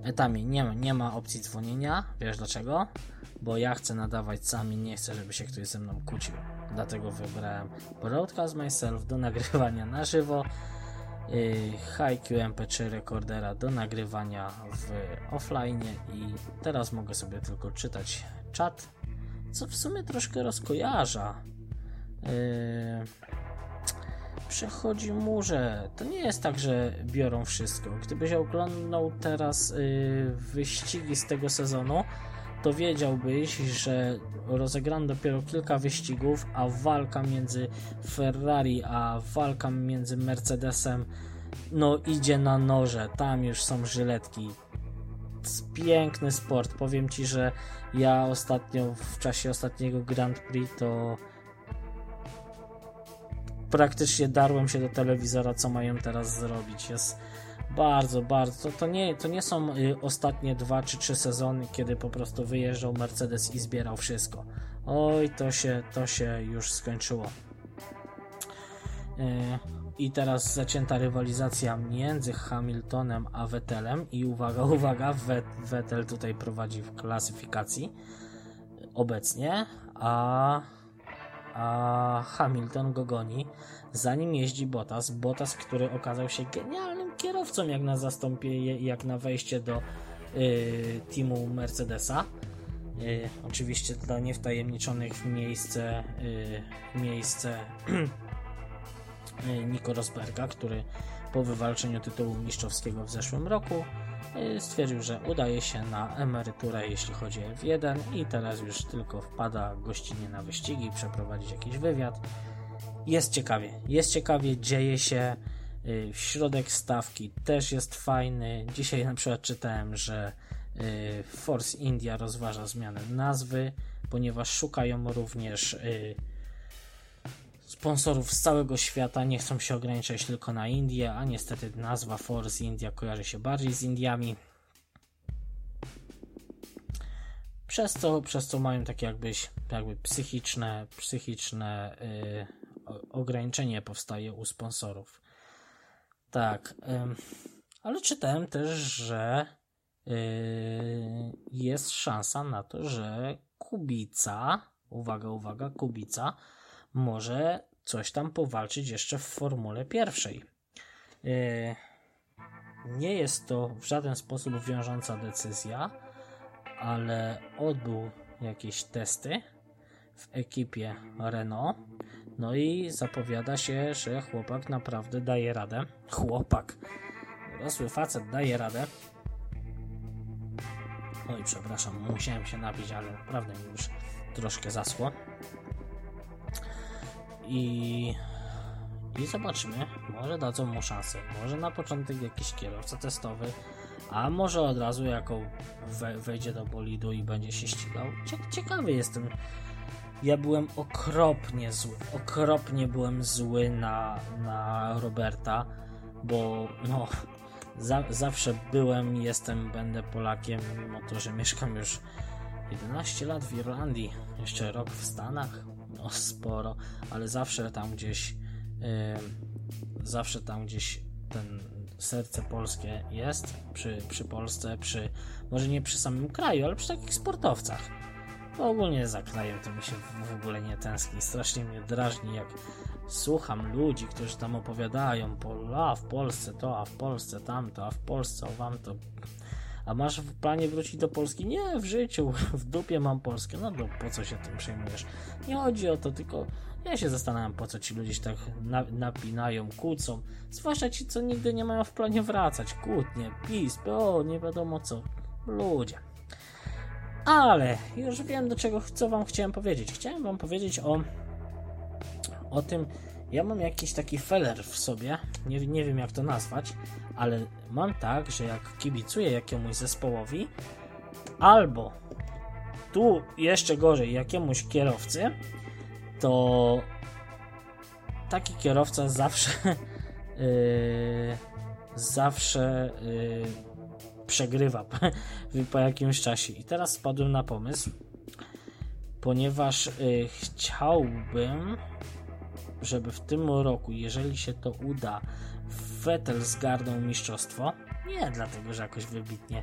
Etami, nie, nie ma opcji dzwonienia. Wiesz dlaczego? Bo ja chcę nadawać sam i nie chcę, żeby się ktoś ze mną kłócił. Dlatego wybrałem Broadcast Myself do nagrywania na żywo. Yy, HiQ MP3 rekordera do nagrywania w offline i teraz mogę sobie tylko czytać czat, co w sumie troszkę rozkojarza. Yy, przechodzi murze. To nie jest tak, że biorą wszystko. Gdybyś oglądał teraz yy, wyścigi z tego sezonu, to wiedziałbyś, że rozegrano dopiero kilka wyścigów, a walka między Ferrari a walka między Mercedesem no idzie na noże. Tam już są żyletki. Piękny sport. Powiem ci, że ja ostatnio w czasie ostatniego Grand Prix to praktycznie darłem się do telewizora, co mają teraz zrobić. Jest bardzo, bardzo. To, nie, to nie są y, ostatnie dwa czy trzy sezony, kiedy po prostu wyjeżdżał Mercedes i zbierał wszystko. Oj, to się, to się już skończyło. Y, I teraz zacięta rywalizacja między Hamiltonem a Vettelem. I uwaga, [laughs] uwaga, Vettel tutaj prowadzi w klasyfikacji obecnie, a, a Hamilton go goni. Za nim jeździ Bottas. Bottas, który okazał się genialnym kierowcą jak na zastąpienie, jak na wejście do y, teamu Mercedesa. Y, oczywiście dla niewtajemniczonych w miejsce, y, miejsce [clears throat] y, Nico Rosberga, który po wywalczeniu tytułu mistrzowskiego w zeszłym roku stwierdził, że udaje się na emeryturę, jeśli chodzi o F1 i teraz już tylko wpada gościnnie na wyścigi, przeprowadzić jakiś wywiad. Jest ciekawie, jest ciekawie, dzieje się. y, Środek stawki też jest fajny. Dzisiaj na przykład czytałem, że y, Force India rozważa zmianę nazwy, ponieważ szukają również y, sponsorów z całego świata. Nie chcą się ograniczać tylko na Indię, a niestety nazwa Force India kojarzy się bardziej z Indiami. Przez co, przez co mają takie jakbyś, jakby psychiczne, psychiczne y, o- ograniczenie powstaje u sponsorów. Tak, ym, ale czytałem też, że y, jest szansa na to, że Kubica, uwaga, uwaga, Kubica może coś tam powalczyć jeszcze w Formule pierwszej. Y, nie jest to w żaden sposób wiążąca decyzja, ale odbył jakieś testy w ekipie Renault. No i zapowiada się, że chłopak naprawdę daje radę. Chłopak. Dorosły facet daje radę. Oj, przepraszam, musiałem się napić, ale naprawdę mi już troszkę zaschło. I, I zobaczymy. Może dadzą mu szansę. Może na początek jakiś kierowca testowy, a może od razu jako we, wejdzie do bolidu i będzie się ścigał. Cie- ciekawy jestem. Ja byłem okropnie zły. Okropnie byłem zły na, na Roberta, bo no, za, zawsze byłem, jestem, będę Polakiem, mimo to, że mieszkam już 11 lat w Irlandii, jeszcze rok w Stanach, sporo, ale zawsze tam gdzieś, yy, zawsze tam gdzieś ten serce polskie jest przy, przy Polsce, przy, może nie przy samym kraju, ale przy takich sportowcach. Bo ogólnie za krajem to mi się w- w ogóle nie tęskni. Strasznie mnie drażni, jak słucham ludzi, którzy tam opowiadają, po, a w Polsce to, a w Polsce tamto, a w Polsce o wam to. A masz w planie wrócić do Polski? Nie, w życiu, w dupie mam Polskę. No to po co się tym przejmujesz? Nie chodzi o to, tylko ja się zastanawiam, po co ci ludzie się tak na, napinają, kłócą. Zwłaszcza ci, co nigdy nie mają w planie wracać. Kłótnie, PiS, PO, nie wiadomo co. Ludzie. Ale już wiem, do czego co wam chciałem powiedzieć. Chciałem wam powiedzieć o, o tym. Ja mam jakiś taki feller w sobie, nie, nie wiem jak to nazwać, ale mam tak, że jak kibicuję jakiemuś zespołowi, albo tu jeszcze gorzej jakiemuś kierowcy, to taki kierowca zawsze [laughs] yy, zawsze yy, przegrywa po [laughs] jakimś czasie. I teraz spadłem na pomysł, ponieważ y, chciałbym, żeby w tym roku, jeżeli się to uda, Vettel zgarnął mistrzostwo. Nie dlatego, że jakoś wybitnie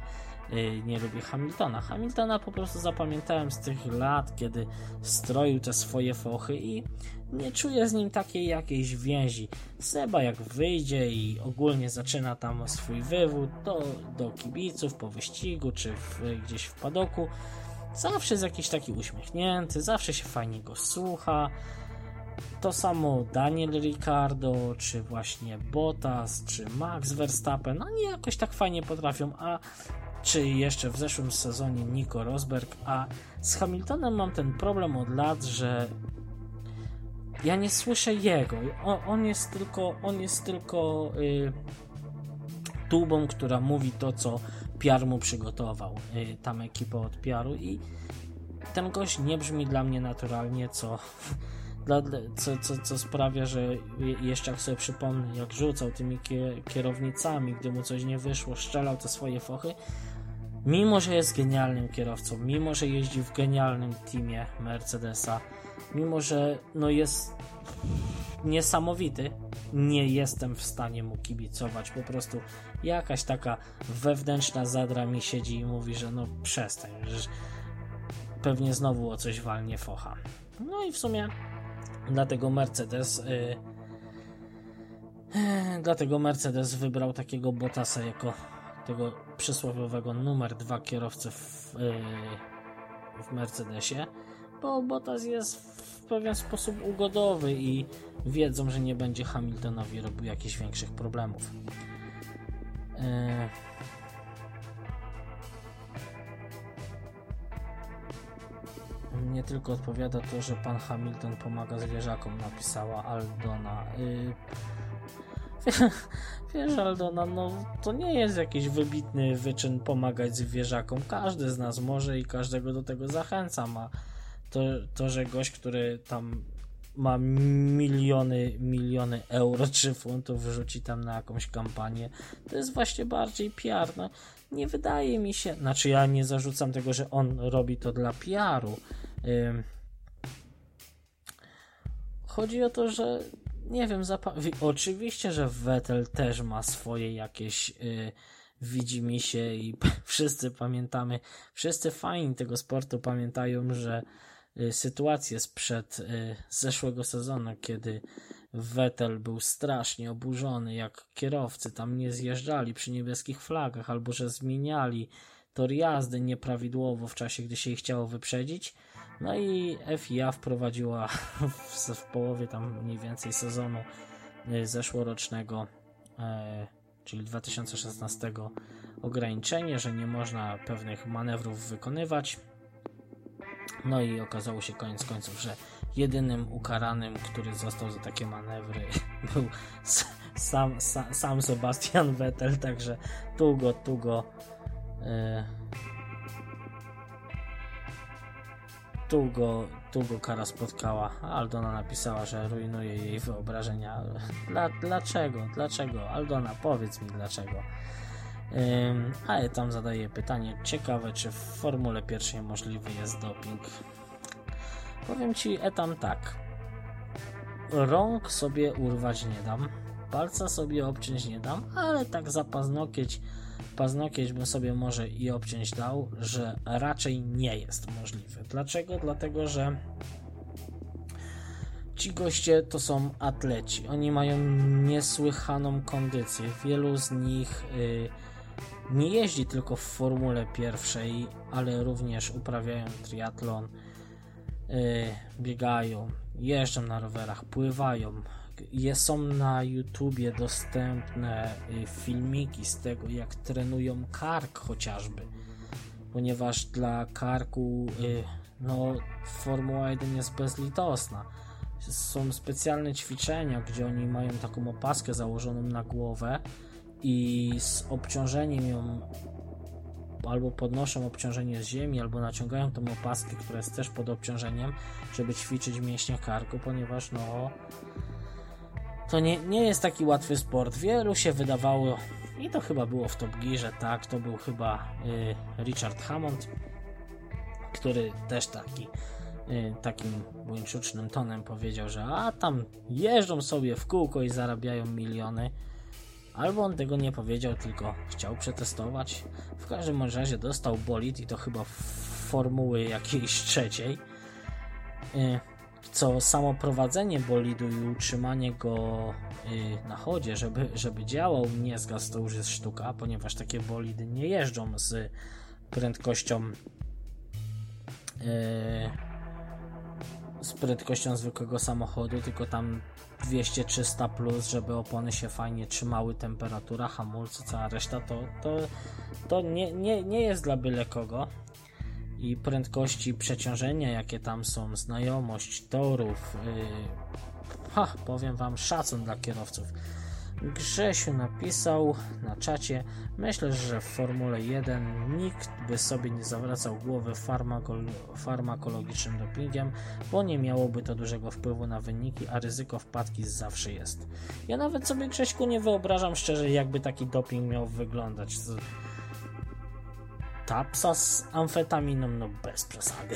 y, nie lubię Hamiltona. Hamiltona po prostu zapamiętałem z tych lat, kiedy stroił te swoje fochy i nie czuję z nim takiej jakiejś więzi. Seba jak wyjdzie i ogólnie zaczyna tam swój wywód do, do kibiców po wyścigu czy w, gdzieś w padoku, zawsze jest jakiś taki uśmiechnięty, zawsze się fajnie go słucha. To samo Daniel Ricardo, czy właśnie Bottas, czy Max Verstappen, oni jakoś tak fajnie potrafią, a czy jeszcze w zeszłym sezonie Nico Rosberg, a z Hamiltonem mam ten problem od lat, że ja nie słyszę jego. On, on jest tylko, on jest tylko y, tubą, która mówi to, co PR mu przygotował. Y, tam ekipa od PR-u i ten gość nie brzmi dla mnie naturalnie, co, dla, co, co, co sprawia, że je- jeszcze jak sobie przypomnę, jak rzucał tymi kie- kierownicami, gdy mu coś nie wyszło, strzelał te swoje fochy, mimo że jest genialnym kierowcą, mimo że jeździ w genialnym teamie Mercedesa, mimo że no jest niesamowity, nie jestem w stanie mu kibicować. Po prostu jakaś taka wewnętrzna zadra mi siedzi i mówi, że no przestań, że pewnie znowu o coś walnie focha. No i w sumie dlatego Mercedes y, dlatego Mercedes wybrał takiego Bottasa jako tego przysłowiowego numer dwa kierowcę w, y, w Mercedesie, bo Bottas jest w pewien sposób ugodowy i wiedzą, że nie będzie Hamiltonowi robił jakichś większych problemów. Y, nie tylko odpowiada to, że pan Hamilton pomaga zwierzakom, napisała Aldona. Yy... [laughs] Wiesz, Aldona, no to nie jest jakiś wybitny wyczyn pomagać zwierzakom. Każdy z nas może i każdego do tego zachęcam, a to, to że gość, który tam ma miliony, miliony euro czy funtów wrzuci tam na jakąś kampanię, to jest właśnie bardziej PR. No, nie wydaje mi się, znaczy ja nie zarzucam tego, że on robi to dla PR-u, Chodzi o to, że nie wiem, oczywiście, że Vettel też ma swoje jakieś y, widzi mi się i [laughs] wszyscy pamiętamy, wszyscy fani tego sportu pamiętają, że y, sytuację sprzed y, zeszłego sezonu, kiedy Vettel był strasznie oburzony, jak kierowcy tam nie zjeżdżali przy niebieskich flagach, albo że zmieniali tor jazdy nieprawidłowo w czasie, gdy się ich chciało wyprzedzić, no i FIA wprowadziła [laughs] w, w połowie tam mniej więcej sezonu e, zeszłorocznego, e, czyli 2016 ograniczenie, że nie można pewnych manewrów wykonywać. No i okazało się koniec końców, że jedynym ukaranym, który został za takie manewry [laughs] był sam, sam, sam Sebastian Vettel, także tu go, tu go tu go, tu go kara spotkała. Aldona napisała, że rujnuje jej wyobrażenia. Dla, dlaczego? Dlaczego? Aldona, powiedz mi dlaczego. Ale tam zadaje pytanie ciekawe, czy w Formule pierwszej możliwy jest doping. Powiem ci, etam tak. Rąk sobie urwać nie dam, palca sobie obciąć nie dam, ale tak za paznokieć paznokieć bym sobie może i obciąć dał, że raczej nie jest możliwy. Dlaczego? Dlatego, że ci goście to są atleci. Oni mają niesłychaną kondycję. Wielu z nich y, nie jeździ tylko w formule pierwszej, ale również uprawiają triatlon, y, biegają, jeżdżą na rowerach, pływają, są na YouTubie dostępne y, filmiki z tego, jak trenują kark chociażby, ponieważ dla karku y, no, Formuła 1 jest bezlitosna. Są specjalne ćwiczenia, gdzie oni mają taką opaskę założoną na głowę i z obciążeniem ją albo podnoszą obciążenie z ziemi, albo naciągają tą opaskę, która jest też pod obciążeniem, żeby ćwiczyć mięśnie karku, ponieważ no to nie, nie jest taki łatwy sport. Wielu się wydawało, i to chyba było w Top Gearze, tak, to był chyba y, Richard Hammond, który też taki y, takim buńczucznym tonem powiedział, że a tam jeżdżą sobie w kółko i zarabiają miliony. Albo on tego nie powiedział, tylko chciał przetestować. W każdym razie dostał bolid i to chyba formuły jakiejś trzeciej. Y, co samo prowadzenie bolidu i utrzymanie go y, na chodzie, żeby, żeby działał, nie to już jest sztuka, ponieważ takie bolidy nie jeżdżą z prędkością y, z prędkością zwykłego samochodu, tylko tam 200-300 plus, żeby opony się fajnie trzymały, temperatura, hamulce, cała reszta, to, to, to nie, nie, nie jest dla byle kogo i prędkości przeciążenia, jakie tam są, znajomość torów. Yy, ha, powiem Wam, szacun dla kierowców. Grzesiu napisał na czacie: Myślę, że w Formule 1 nikt by sobie nie zawracał głowy farmakologicznym dopingiem, bo nie miałoby to dużego wpływu na wyniki, a ryzyko wpadki zawsze jest. Ja nawet sobie Grześku nie wyobrażam szczerze, jakby taki doping miał wyglądać tapsa z amfetaminą, no bez przesady.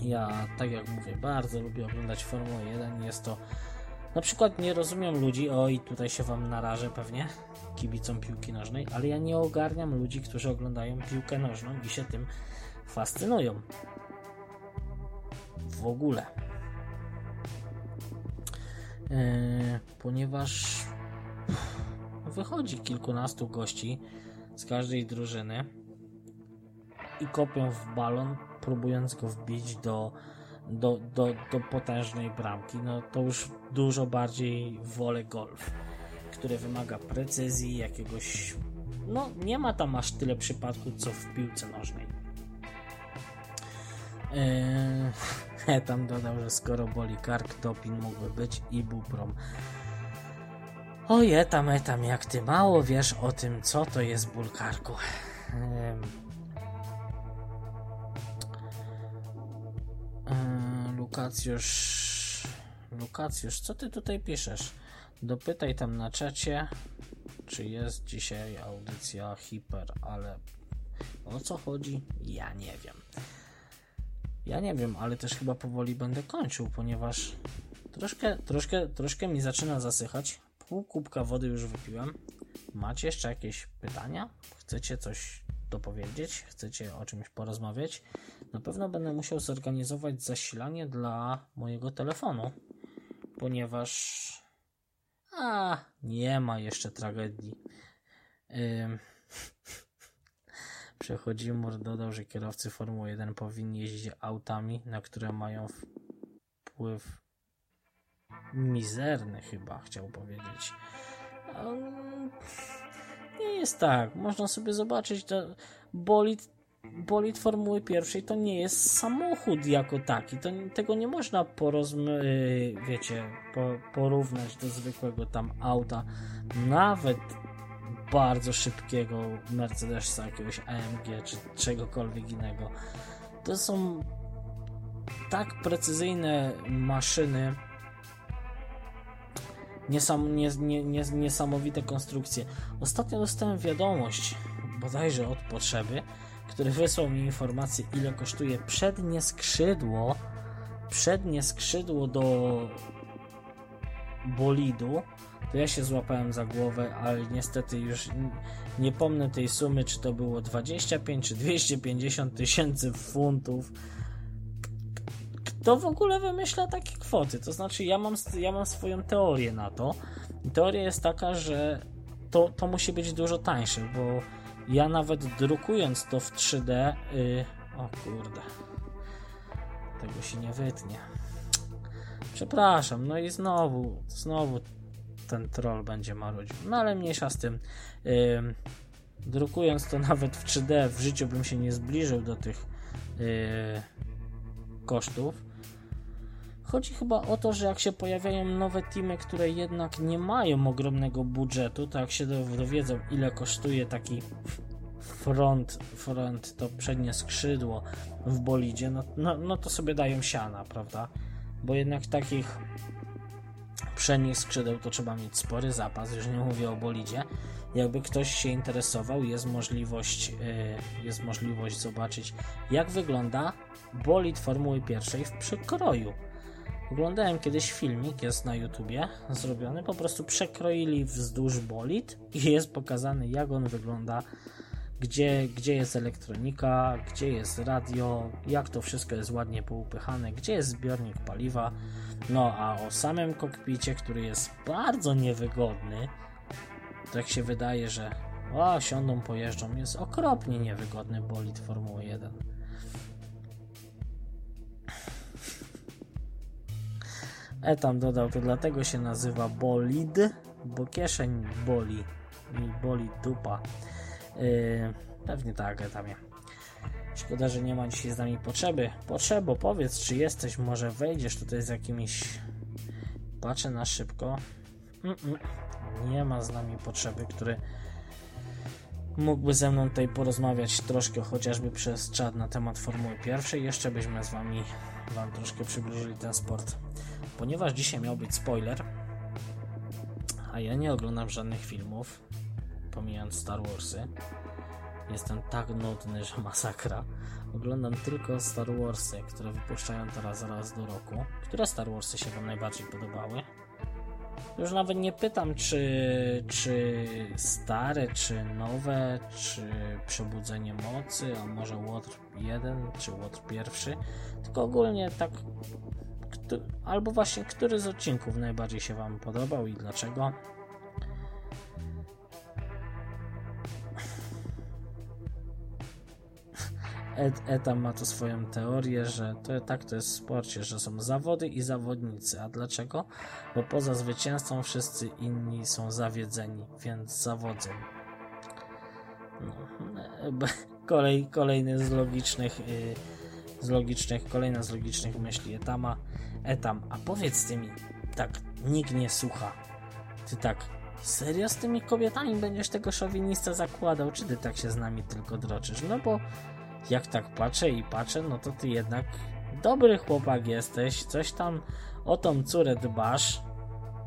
ja, tak jak mówię, bardzo lubię oglądać Formułę 1. Jest to Na przykład nie rozumiem ludzi, oj, tutaj się wam narażę pewnie, kibicom piłki nożnej, ale ja nie ogarniam ludzi, którzy oglądają piłkę nożną i się tym fascynują. W ogóle. Yy, ponieważ wychodzi kilkunastu gości z każdej drużyny i kopią w balon, próbując go wbić do, do, do, do potężnej bramki. No to już dużo bardziej wolę golf, który wymaga precyzji, jakiegoś. No, nie ma tam aż tyle przypadków, co w piłce nożnej. Eee, [laughs] tam dodał, że skoro boli kark, doping mógłby być ibuprom. Oje tam, tam, jak ty mało wiesz o tym, co to jest ból karku. Eee, Lukacjusz... Lukacjusz, co ty tutaj piszesz? Dopytaj tam na czacie, czy jest dzisiaj audycja hiper, ale o co chodzi? Ja nie wiem. Ja nie wiem, ale też chyba powoli będę kończył, ponieważ troszkę, troszkę, troszkę mi zaczyna zasychać. Pół kubka wody już wypiłem. Macie jeszcze jakieś pytania? Chcecie coś dopowiedzieć? Chcecie o czymś porozmawiać? Na pewno będę musiał zorganizować zasilanie dla mojego telefonu, ponieważ a nie ma jeszcze tragedii. Ym... [laughs] Przechodzimur dodał, że kierowcy Formuły 1 powinni jeździć autami, na które mają wpływ mizerny chyba, chciał powiedzieć. Nie jest tak. Można sobie zobaczyć, że bolid, bolid Formuły pierwszej to nie jest samochód jako taki. To, tego nie można porozmy, wiecie, po, porównać do zwykłego tam auta. Nawet bardzo szybkiego Mercedesa, jakiegoś AMG czy czegokolwiek innego. To są tak precyzyjne maszyny, niesam, nie, nie, nie, niesamowite konstrukcje. Ostatnio dostałem wiadomość, bodajże od potrzeby, który wysłał mi informację, ile kosztuje przednie skrzydło, przednie skrzydło do bolidu to ja się złapałem za głowę, ale niestety już nie pomnę tej sumy, czy to było 25 czy 250 tysięcy funtów. Kto w ogóle wymyśla takie kwoty? To znaczy, ja mam, ja mam swoją teorię na to. Teoria jest taka, że to, to musi być dużo tańsze, bo ja nawet drukując to w 3D. Yy, o kurde. Tego się nie wytnie. Przepraszam, no i znowu, znowu ten troll będzie marudził. No ale mniejsza z tym. Yy, drukując to nawet w 3D, w życiu bym się nie zbliżył do tych yy, kosztów. Chodzi chyba o to, że jak się pojawiają nowe teamy, które jednak nie mają ogromnego budżetu, to jak się dowiedzą, ile kosztuje taki front, front to przednie skrzydło w bolidzie, no, no, no to sobie dają siana, prawda? Bo jednak takich przednich skrzydeł to trzeba mieć spory zapas, już nie mówię o bolidzie. Jakby ktoś się interesował, jest możliwość, yy, jest możliwość zobaczyć, jak wygląda bolid Formuły pierwszej w przekroju. Oglądałem kiedyś filmik, jest na YouTubie zrobiony, po prostu przekroili wzdłuż bolid i jest pokazany, jak on wygląda, gdzie, gdzie jest elektronika, gdzie jest radio, jak to wszystko jest ładnie poupychane, gdzie jest zbiornik paliwa no a o samym kokpicie, który jest bardzo niewygodny, tak się wydaje, że o, siądą, pojeżdżą, jest okropnie niewygodny bolid Formuły 1. Etam dodał, to dlatego się nazywa bolid, bo kieszeń boli i boli dupa. Yy, pewnie tak, etamie. Szkoda, że nie ma dzisiaj z nami potrzeby. Potrzebo, powiedz, czy jesteś, może wejdziesz tutaj z jakimiś... Patrzę na szybko. Mm -mm. Nie ma z nami potrzeby, który mógłby ze mną tutaj porozmawiać troszkę, chociażby przez czat na temat Formuły pierwszej. Jeszcze byśmy z wami wam troszkę przybliżyli ten sport. Ponieważ dzisiaj miał być spoiler, a ja nie oglądam żadnych filmów, pomijając Star Warsy, Jestem tak nudny, że masakra. Oglądam tylko Star Warsy, które wypuszczają teraz raz do roku. Które Star Warsy się Wam najbardziej podobały? Już nawet nie pytam, czy, czy stare, czy nowe, czy przebudzenie mocy, a może Łotr 1, czy Łotr pierwszy, tylko ogólnie tak, albo właśnie który z odcinków najbardziej się Wam podobał i dlaczego. Ed, Etam ma tu swoją teorię, że to tak to jest w sporcie, że są zawody i zawodnicy. A dlaczego? Bo poza zwycięzcą wszyscy inni są zawiedzeni, więc zawodzą. No, kolej, kolejny z logicznych, yy, z logicznych, kolejna z logicznych myśli Etama. Etam, a powiedz ty mi, tak, nikt nie słucha. Ty tak, serio z tymi kobietami będziesz tego szowinista zakładał, czy ty tak się z nami tylko droczysz? No bo jak tak patrzę i patrzę, no to ty jednak dobry chłopak jesteś, coś tam o tą córę dbasz,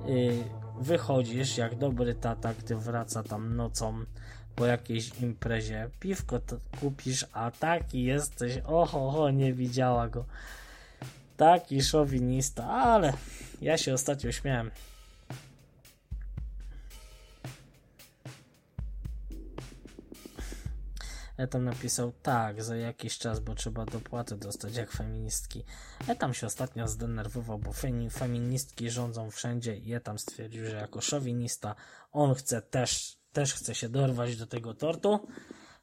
yy, wychodzisz jak dobry tata, gdy wraca tam nocą po jakiejś imprezie, piwko to kupisz, a taki jesteś, oho, ho, nie widziała go. Taki szowinista, ale ja się ostatnio śmiałem. Etam napisał tak, za jakiś czas, bo trzeba dopłaty dostać jak feministki. Etam się ostatnio zdenerwował, bo feministki rządzą wszędzie i Etam stwierdził, że jako szowinista on chce też, też chce się dorwać do tego tortu,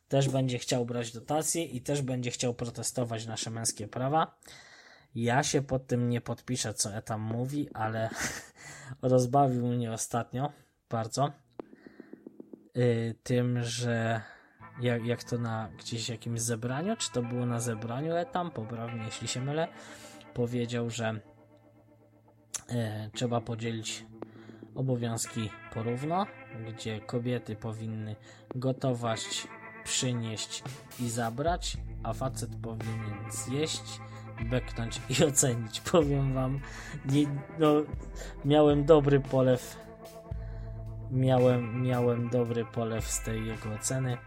też będzie chciał brać dotacje i też będzie chciał protestować nasze męskie prawa. Ja się pod tym nie podpiszę, co Etam mówi, ale [laughs] rozbawił mnie ostatnio bardzo yy, tym, że jak, jak to na gdzieś jakimś zebraniu, czy to było na zebraniu Etam, poprawnie jeśli się mylę, powiedział, że e, trzeba podzielić obowiązki porówno, gdzie kobiety powinny gotować, przynieść i zabrać, a facet powinien zjeść, beknąć i [laughs] ocenić. Powiem wam, nie, no, miałem dobry polew miałem, miałem dobry polew z tej jego oceny.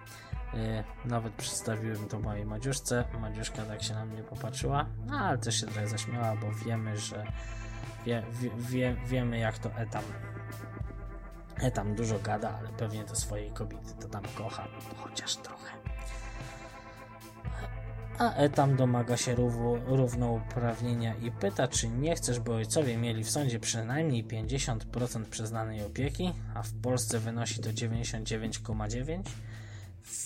E, nawet przedstawiłem to mojej Madziuszce. Madziuszka tak się na mnie popatrzyła, no, ale też się trochę zaśmiała, bo wiemy, że wie, wie, wie, wiemy jak to Etam. Etam dużo gada, ale pewnie do swojej kobiety to tam kocha, chociaż trochę. A Etam domaga się równouprawnienia i pyta, czy nie chcesz, by ojcowie mieli w sądzie przynajmniej 50% przyznanej opieki, a w Polsce wynosi to 99,9%.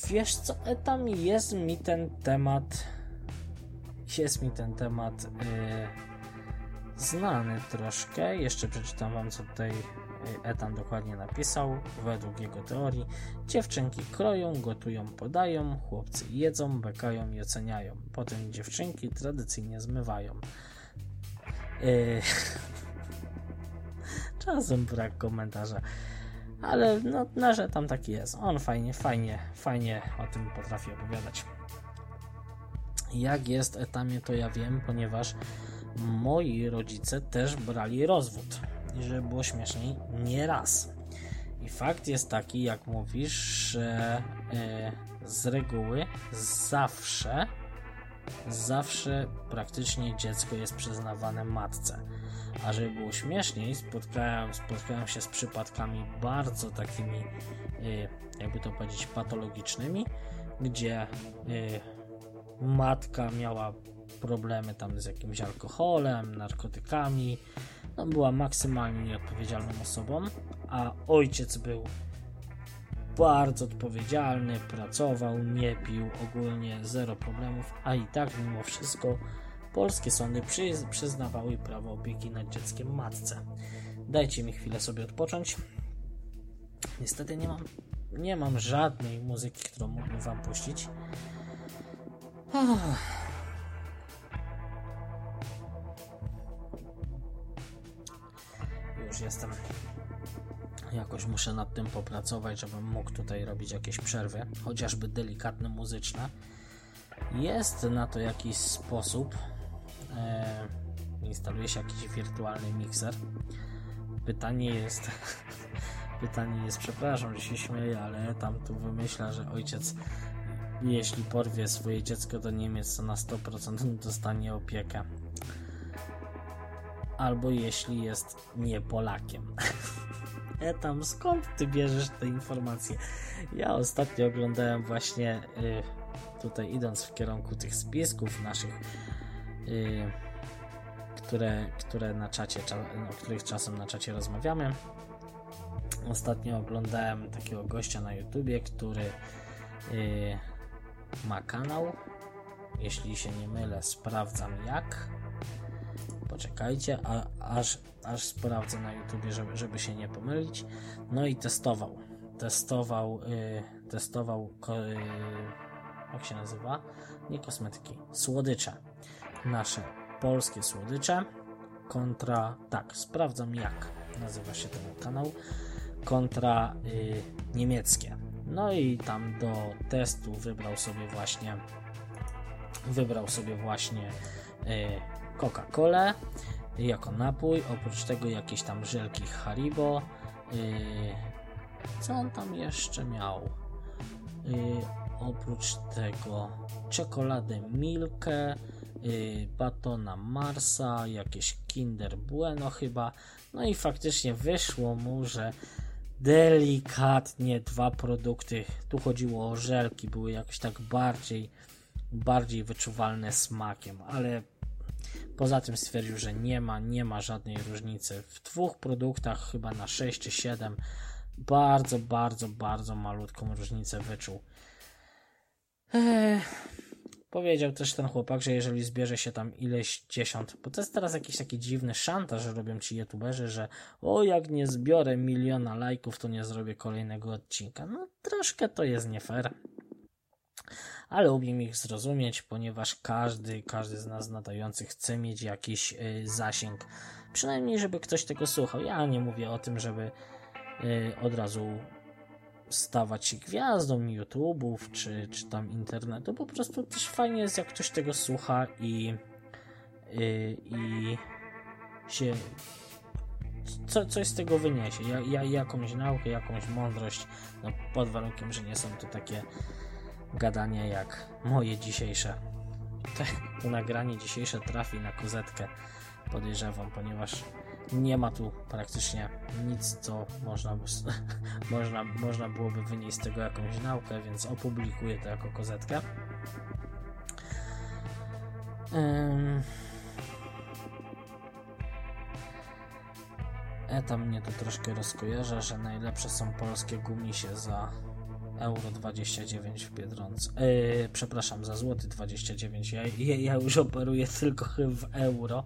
Wiesz co, e, tam jest mi ten temat jest mi ten temat yy, znany troszkę. Jeszcze przeczytam wam, co tutaj Etan dokładnie napisał. Według jego teorii dziewczynki kroją, gotują, podają, chłopcy jedzą, bekają i oceniają. Potem dziewczynki tradycyjnie zmywają. Yy... [laughs] Czasem brak komentarza ale no, że tam taki jest. On fajnie, fajnie, fajnie o tym potrafi opowiadać. Jak jest etamie, to ja wiem, ponieważ moi rodzice też brali rozwód. I żeby było śmieszniej, nie raz. I fakt jest taki, jak mówisz, że yy, z reguły zawsze, zawsze praktycznie dziecko jest przyznawane matce. A żeby było śmieszniej, spotkałem, spotkałem się z przypadkami bardzo takimi, y, jakby to powiedzieć, patologicznymi, gdzie y, matka miała problemy tam z jakimś alkoholem, narkotykami, no była maksymalnie nieodpowiedzialną osobą, a ojciec był bardzo odpowiedzialny, pracował, nie pił, ogólnie zero problemów, a i tak mimo wszystko polskie sądy przyznawały prawo opieki nad dzieckiem matce. Dajcie mi chwilę sobie odpocząć. Niestety nie mam, nie mam żadnej muzyki, którą mógłbym wam puścić. Już jestem. Jakoś muszę nad tym popracować, żebym mógł tutaj robić jakieś przerwy, chociażby delikatne muzyczne. Jest na to jakiś sposób, e, instaluje się jakiś wirtualny mikser. Pytanie jest, [laughs] pytanie jest, przepraszam, że się śmieję, ale tam tu wymyśla, że ojciec jeśli porwie swoje dziecko do Niemiec, to na 100% dostanie opiekę. Albo jeśli jest nie Polakiem. [laughs] E tam, skąd ty bierzesz te informacje? Ja ostatnio oglądałem właśnie y, tutaj idąc w kierunku tych spisków naszych, y, które, które na czacie, o których czasem na czacie rozmawiamy. Ostatnio oglądałem takiego gościa na YouTubie, który y, ma kanał. Jeśli się nie mylę, sprawdzam jak. Poczekajcie, a, aż, aż sprawdzę na YouTubie, żeby, żeby się nie pomylić. No i testował. Testował, y, testował, y, jak się nazywa? Nie kosmetyki, słodycze. Nasze polskie słodycze kontra, tak, sprawdzam jak nazywa się ten kanał, kontra y, niemieckie. No i tam do testu wybrał sobie właśnie wybrał sobie właśnie y, Coca-Colę jako napój, oprócz tego jakieś tam żelki Haribo. Y, co on tam jeszcze miał? Y, oprócz tego czekoladę Milkę, y, batona Marsa, jakieś Kinder Bueno chyba. No i faktycznie wyszło mu, że delikatnie dwa produkty, tu chodziło o żelki, były jakoś tak bardziej bardziej wyczuwalne smakiem, ale poza tym stwierdził, że nie ma, nie ma żadnej różnicy. W dwóch produktach chyba na 6 czy 7 bardzo, bardzo, bardzo malutką różnicę wyczuł. Eee, powiedział też ten chłopak, że jeżeli zbierze się tam ileś dziesiąt, bo to jest teraz jakiś taki dziwny szantaż, robią ci youtuberzy, że o jak nie zbiorę miliona lajków, to nie zrobię kolejnego odcinka. No troszkę to jest nie fair ale umiem ich zrozumieć, ponieważ każdy, każdy z nas nadających chce mieć jakiś y, zasięg, przynajmniej żeby ktoś tego słuchał. Ja nie mówię o tym, żeby y, od razu stawać się gwiazdą YouTube'ów czy, czy tam internetu, po prostu też fajnie jest, jak ktoś tego słucha i, y, i się co, coś z tego wyniesie. Ja, ja, jakąś naukę, jakąś mądrość, no, pod warunkiem, że nie są to takie gadanie jak moje dzisiejsze. To, [laughs] nagranie dzisiejsze trafi na kozetkę, podejrzewam, ponieważ nie ma tu praktycznie nic, co można, [laughs] można, można byłoby wynieść z tego jakąś naukę, więc opublikuję to jako kozetkę. Um, e tam mnie to troszkę rozkojarza, że najlepsze są polskie gumisie za euro 29 w Biedronce. Yy, przepraszam, za złoty 29. Ja, ja, ja już operuję tylko w euro.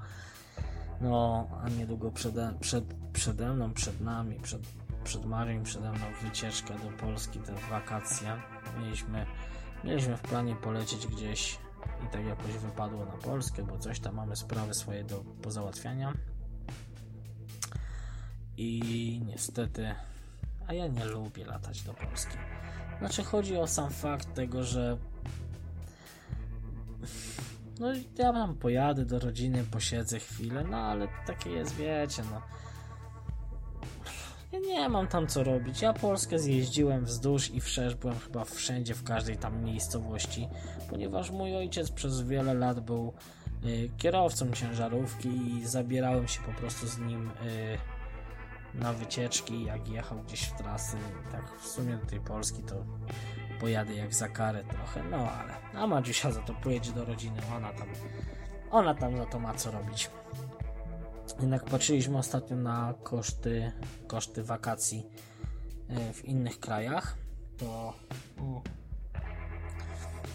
No, a niedługo przede, przed, przede mną, przed nami, przed, przed Marią, przede mną wycieczka do Polski, te wakacje. Mieliśmy, mieliśmy w planie polecieć gdzieś i tak jakoś wypadło na Polskę, bo coś tam mamy sprawy swoje do pozałatwiania. I niestety, a ja nie lubię latać do Polski. Znaczy chodzi o sam fakt tego, że no ja tam pojadę do rodziny, posiedzę chwilę, no ale takie jest, wiecie, no ja nie mam tam co robić. Ja Polskę zjeździłem wzdłuż i wszerz, byłem chyba wszędzie, w każdej tam miejscowości, ponieważ mój ojciec przez wiele lat był y, kierowcą ciężarówki i zabierałem się po prostu z nim y, na wycieczki, jak jechał gdzieś w trasy, tak w sumie do tej Polski to pojadę jak za karę trochę, no ale a Madziusia za to pojedzie do rodziny, ona tam ona tam za to ma co robić. Jednak patrzyliśmy ostatnio na koszty, koszty wakacji e, w innych krajach, to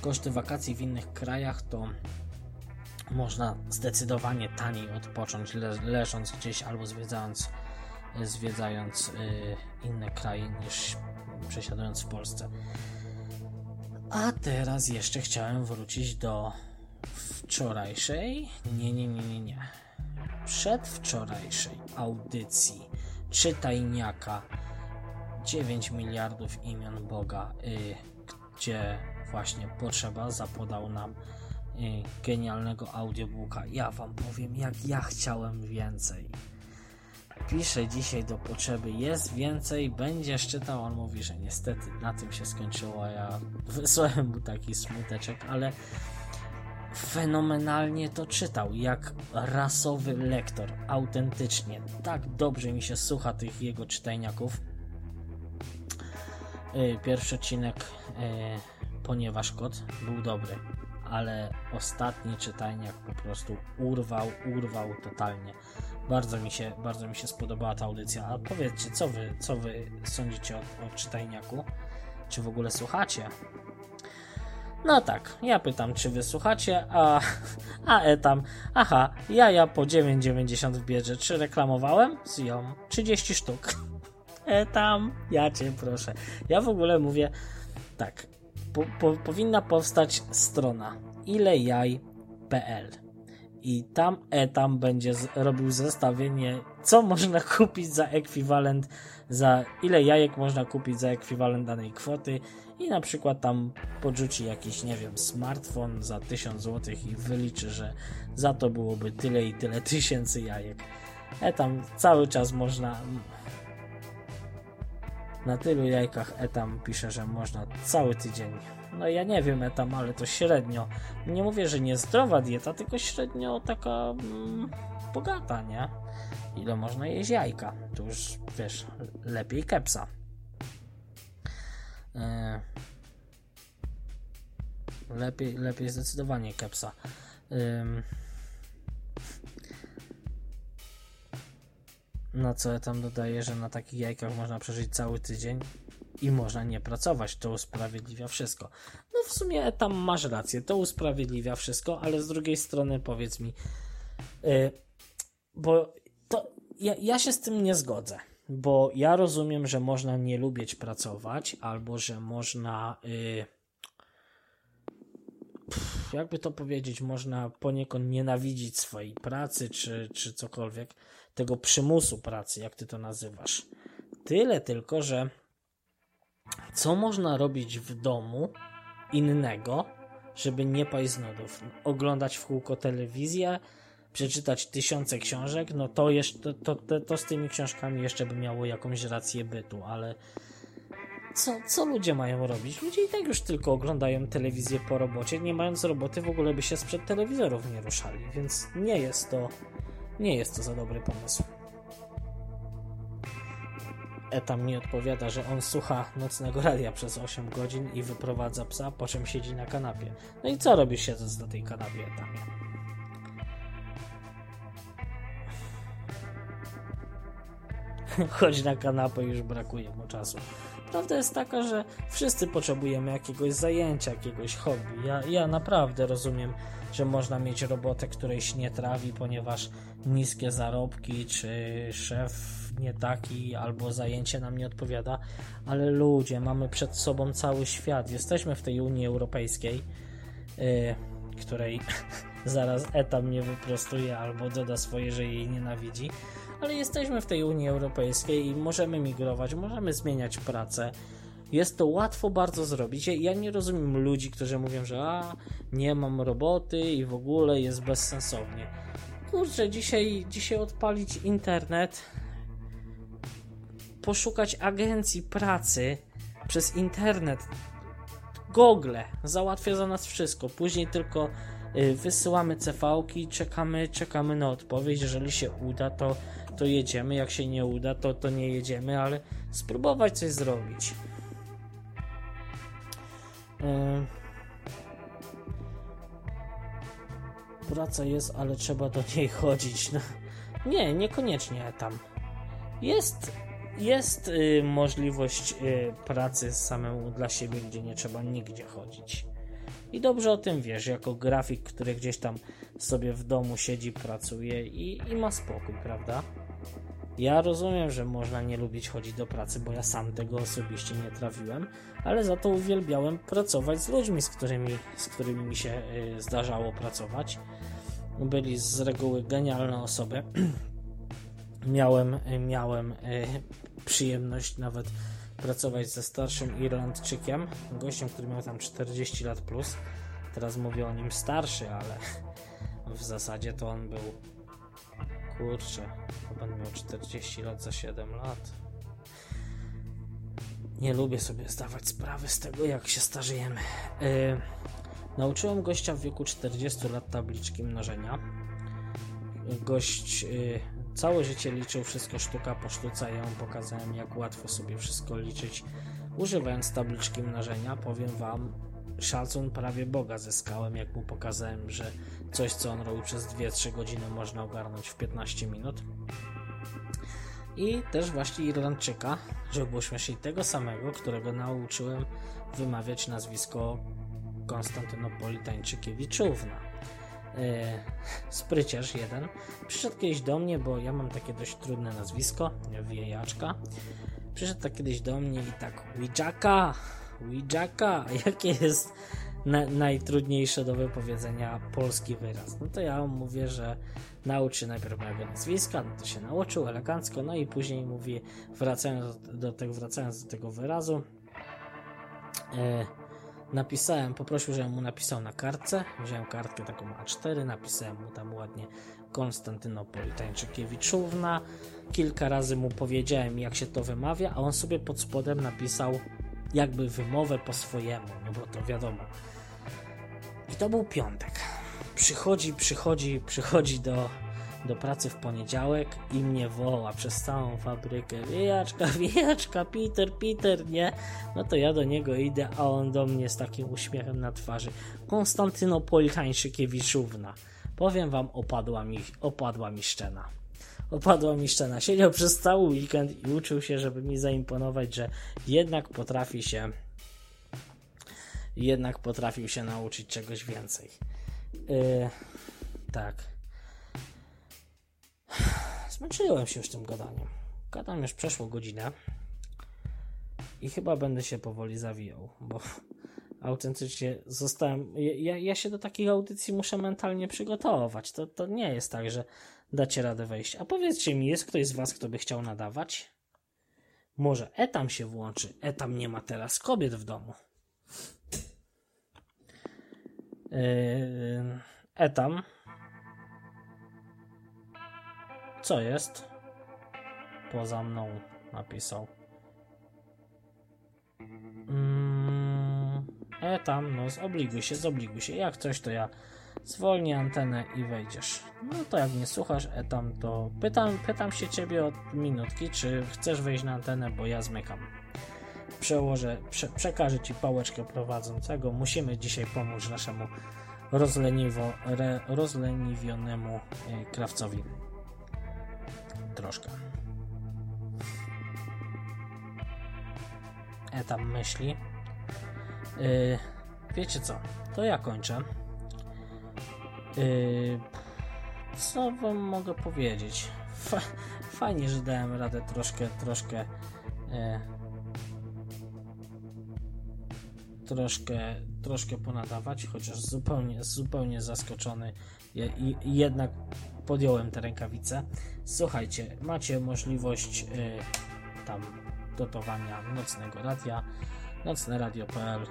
koszty wakacji w innych krajach to można zdecydowanie taniej odpocząć le leżąc gdzieś albo zwiedzając zwiedzając y, inne kraje niż przesiadując w Polsce. A teraz jeszcze chciałem wrócić do wczorajszej, nie, nie, nie, nie, nie, przedwczorajszej audycji czytajniaka 9 miliardów imion Boga, y, gdzie właśnie potrzeba zapodał nam y, genialnego audiobooka. Ja wam powiem, jak ja chciałem więcej pisze dzisiaj do potrzeby, jest więcej, będziesz czytał. On mówi, że niestety na tym się skończyło. Ja wysłałem mu taki smuteczek, ale fenomenalnie to czytał, jak rasowy lektor, autentycznie. Tak dobrze mi się słucha tych jego czytajniaków. Y, pierwszy odcinek, y, ponieważ kot był dobry, ale ostatni czytajniak po prostu urwał, urwał totalnie. Bardzo mi się, bardzo mi się spodobała ta audycja. A powiedzcie, co wy, co wy sądzicie o, o czytajniaku? Czy w ogóle słuchacie? No tak, ja pytam, czy wy słuchacie, a, [laughs] a etam, aha, ja ja po 9,90 w bierze, czy reklamowałem? Zją, 30 sztuk. [laughs] Etam, ja cię proszę. Ja w ogóle mówię tak, po, po, powinna powstać strona ilejaj.pl i tam etam będzie z, robił zestawienie, co można [laughs] kupić za ekwiwalent, za ile jajek można kupić za ekwiwalent danej kwoty i na przykład tam podrzuci jakiś, nie wiem, smartfon za 1000 zł i wyliczy, że za to byłoby tyle i tyle [laughs] tysięcy jajek. E tam cały czas można. Na tylu jajkach Etam pisze, że można cały tydzień. No ja nie wiem Etam, ale to średnio. Nie mówię, że niezdrowa dieta, tylko średnio taka mm, bogata, nie? Ile można jeść jajka? To już wiesz, lepiej kepsa. E, lepiej, lepiej zdecydowanie kepsa. No co ja tam dodaję, że na takich jajkach można przeżyć cały tydzień i można nie pracować. To usprawiedliwia wszystko. No w sumie tam masz rację, to usprawiedliwia wszystko, ale z drugiej strony powiedz mi, yy, bo to ja, ja się z tym nie zgodzę bo ja rozumiem, że można nie lubić pracować, albo że można. Pff, jakby to powiedzieć, można poniekąd nienawidzić swojej pracy, czy, czy cokolwiek, tego przymusu pracy, jak ty to nazywasz. Tyle tylko, że co można robić w domu innego, żeby nie paść z nudów? Oglądać w kółko telewizję, przeczytać tysiące książek, no to, jeszcze, to, to, to z tymi książkami jeszcze by miało jakąś rację bytu, ale co, co ludzie mają robić? Ludzie i tak już tylko oglądają telewizję po robocie, nie mając roboty w ogóle by się sprzed telewizorów nie ruszali, więc nie jest to nie jest to za dobry pomysł. Etam mi odpowiada, że on słucha nocnego radia przez 8 godzin i wyprowadza psa, po czym siedzi na kanapie. No i co robi siedząc na tej kanapie Etamie? chodzi na kanapę już brakuje mu czasu. Prawda jest taka, że wszyscy potrzebujemy jakiegoś zajęcia, jakiegoś hobby. Ja, ja naprawdę rozumiem, że można mieć robotę, której się nie trawi, ponieważ niskie zarobki, czy szef nie taki, albo zajęcie nam nie odpowiada, ale ludzie, mamy przed sobą cały świat. Jesteśmy w tej Unii Europejskiej, yy, której [laughs] zaraz etap mnie wyprostuje albo doda swoje, że jej nienawidzi ale jesteśmy w tej Unii Europejskiej i możemy migrować, możemy zmieniać pracę. Jest to łatwo bardzo zrobić. Ja nie rozumiem ludzi, którzy mówią, że a, nie mam roboty i w ogóle jest bezsensownie. Kurczę, dzisiaj, dzisiaj odpalić internet, poszukać agencji pracy przez internet. Google załatwia za nas wszystko. Później tylko y, wysyłamy CV-ki, czekamy, czekamy na odpowiedź. Jeżeli się uda, to to jedziemy, jak się nie uda, to, to nie jedziemy, ale spróbować coś zrobić. Yy. Praca jest, ale trzeba do niej [laughs] chodzić. No, nie, niekoniecznie tam. Jest, jest y, możliwość y, pracy samemu dla siebie, gdzie nie trzeba nigdzie chodzić. I dobrze o tym wiesz, jako grafik, który gdzieś tam sobie w domu siedzi, pracuje i, i ma spokój, prawda? Ja rozumiem, że można nie lubić chodzić do pracy, bo ja sam tego osobiście nie trafiłem, ale za to uwielbiałem pracować z ludźmi, z którymi, z którymi mi się y, zdarzało pracować. Byli z reguły genialne osoby. [clears throat] miałem, y, miałem y, przyjemność nawet pracować ze starszym Irlandczykiem, gościem, który miał tam 40 lat plus. Teraz mówię o nim starszy, ale w zasadzie to on był Kurczę, będę miał 40 lat za 7 lat. Nie lubię sobie zdawać sprawy z tego, jak się starzejemy. Yy, Nauczyłem gościa w wieku 40 lat tabliczki mnożenia. Gość całe życie liczył wszystko sztuka po sztuce, mu pokazałem jak łatwo sobie wszystko liczyć używając tabliczki mnożenia. Powiem Wam, szacun prawie Boga zyskałem, jak mu pokazałem, że coś co on robi przez 2-3 godziny można ogarnąć w 15 minut. I też właśnie Irlandczyka, żeby było śmieszniej, tego samego, którego nauczyłem wymawiać nazwisko Konstantynopolitańczykiewiczówna. Yy, spryciarz jeden przyszedł kiedyś do mnie, bo ja mam takie dość trudne nazwisko, Wiejaczka. Przyszedł tak kiedyś do mnie i tak Wijaka, Wijaka, [laughs] jakie jest na, najtrudniejsze do wypowiedzenia polski wyraz? No to ja mówię, że nauczy najpierw mojego nazwiska, no to się nauczył elegancko, no i później mówi, wracając do, do tego, wracając do tego wyrazu, e, napisałem, poprosił, żebym mu napisał na kartce, wziąłem kartkę taką A4, napisałem mu tam ładnie Konstantynopol Tańczykiewiczówna, kilka razy mu powiedziałem jak się to wymawia, a on sobie pod spodem napisał jakby wymowę po swojemu, no bo to wiadomo. I to był piątek. Przychodzi, przychodzi, przychodzi do, do pracy w poniedziałek i mnie woła przez całą fabrykę. Wijaczka, [laughs] wijaczka, Peter, Peter, nie? No to ja do niego idę, a on do mnie z takim uśmiechem na twarzy. Konstantynopolitańczykiewiczówna. Powiem wam, opadła mi, opadła mi szczena. Opadła mi szczena. Siedział przez cały weekend i uczył się, żeby mi zaimponować, że jednak potrafi się jednak potrafił się nauczyć czegoś więcej. Yy, tak. Zmęczyłem się już tym gadaniem. Gadam już przeszło godzinę i chyba będę się powoli zawijał, bo [laughs] autentycznie zostałem. Ja, ja się do takiej audycji muszę mentalnie przygotować. To, to nie jest tak, że dacie radę wejść. A powiedzcie mi, jest ktoś z Was, kto by chciał nadawać? Może etam się włączy. Etam nie ma teraz kobiet w domu. Yy, etam. Co jest? Poza mną napisał. Mm, etam, no zobliguj się, zobliguj się. Jak coś, to ja zwolnię antenę i wejdziesz. No to jak nie słuchasz etam, to pytam, pytam się ciebie od minutki, czy chcesz wejść na antenę, bo ja zmykam. Przełożę, prze, przekażę ci pałeczkę prowadzącego. Musimy dzisiaj pomóc naszemu rozleniwo, re, rozleniwionemu e, krawcowi. Troszkę. Etam myśli. Yy, wiecie co? To ja kończę. Yy, co wam mogę powiedzieć? fajnie, że dałem radę troszkę, troszkę yy, troszkę, troszkę ponadawać, chociaż zupełnie, zupełnie zaskoczony jednak podjąłem te rękawice. Słuchajcie, macie możliwość yy, tam dotowania nocnego radia. Nocneradio.pl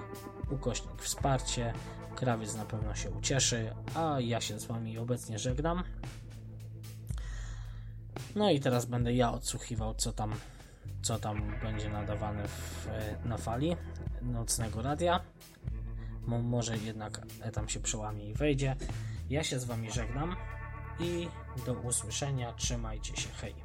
ukośnik wsparcie. Krawiec na pewno się ucieszy a ja się z wami obecnie żegnam. No i teraz będę ja odsłuchiwał co tam co tam będzie nadawane w, na fali nocnego radia. Może jednak tam się przełamie i wejdzie. Ja się z wami żegnam i do usłyszenia. Trzymajcie się. Hej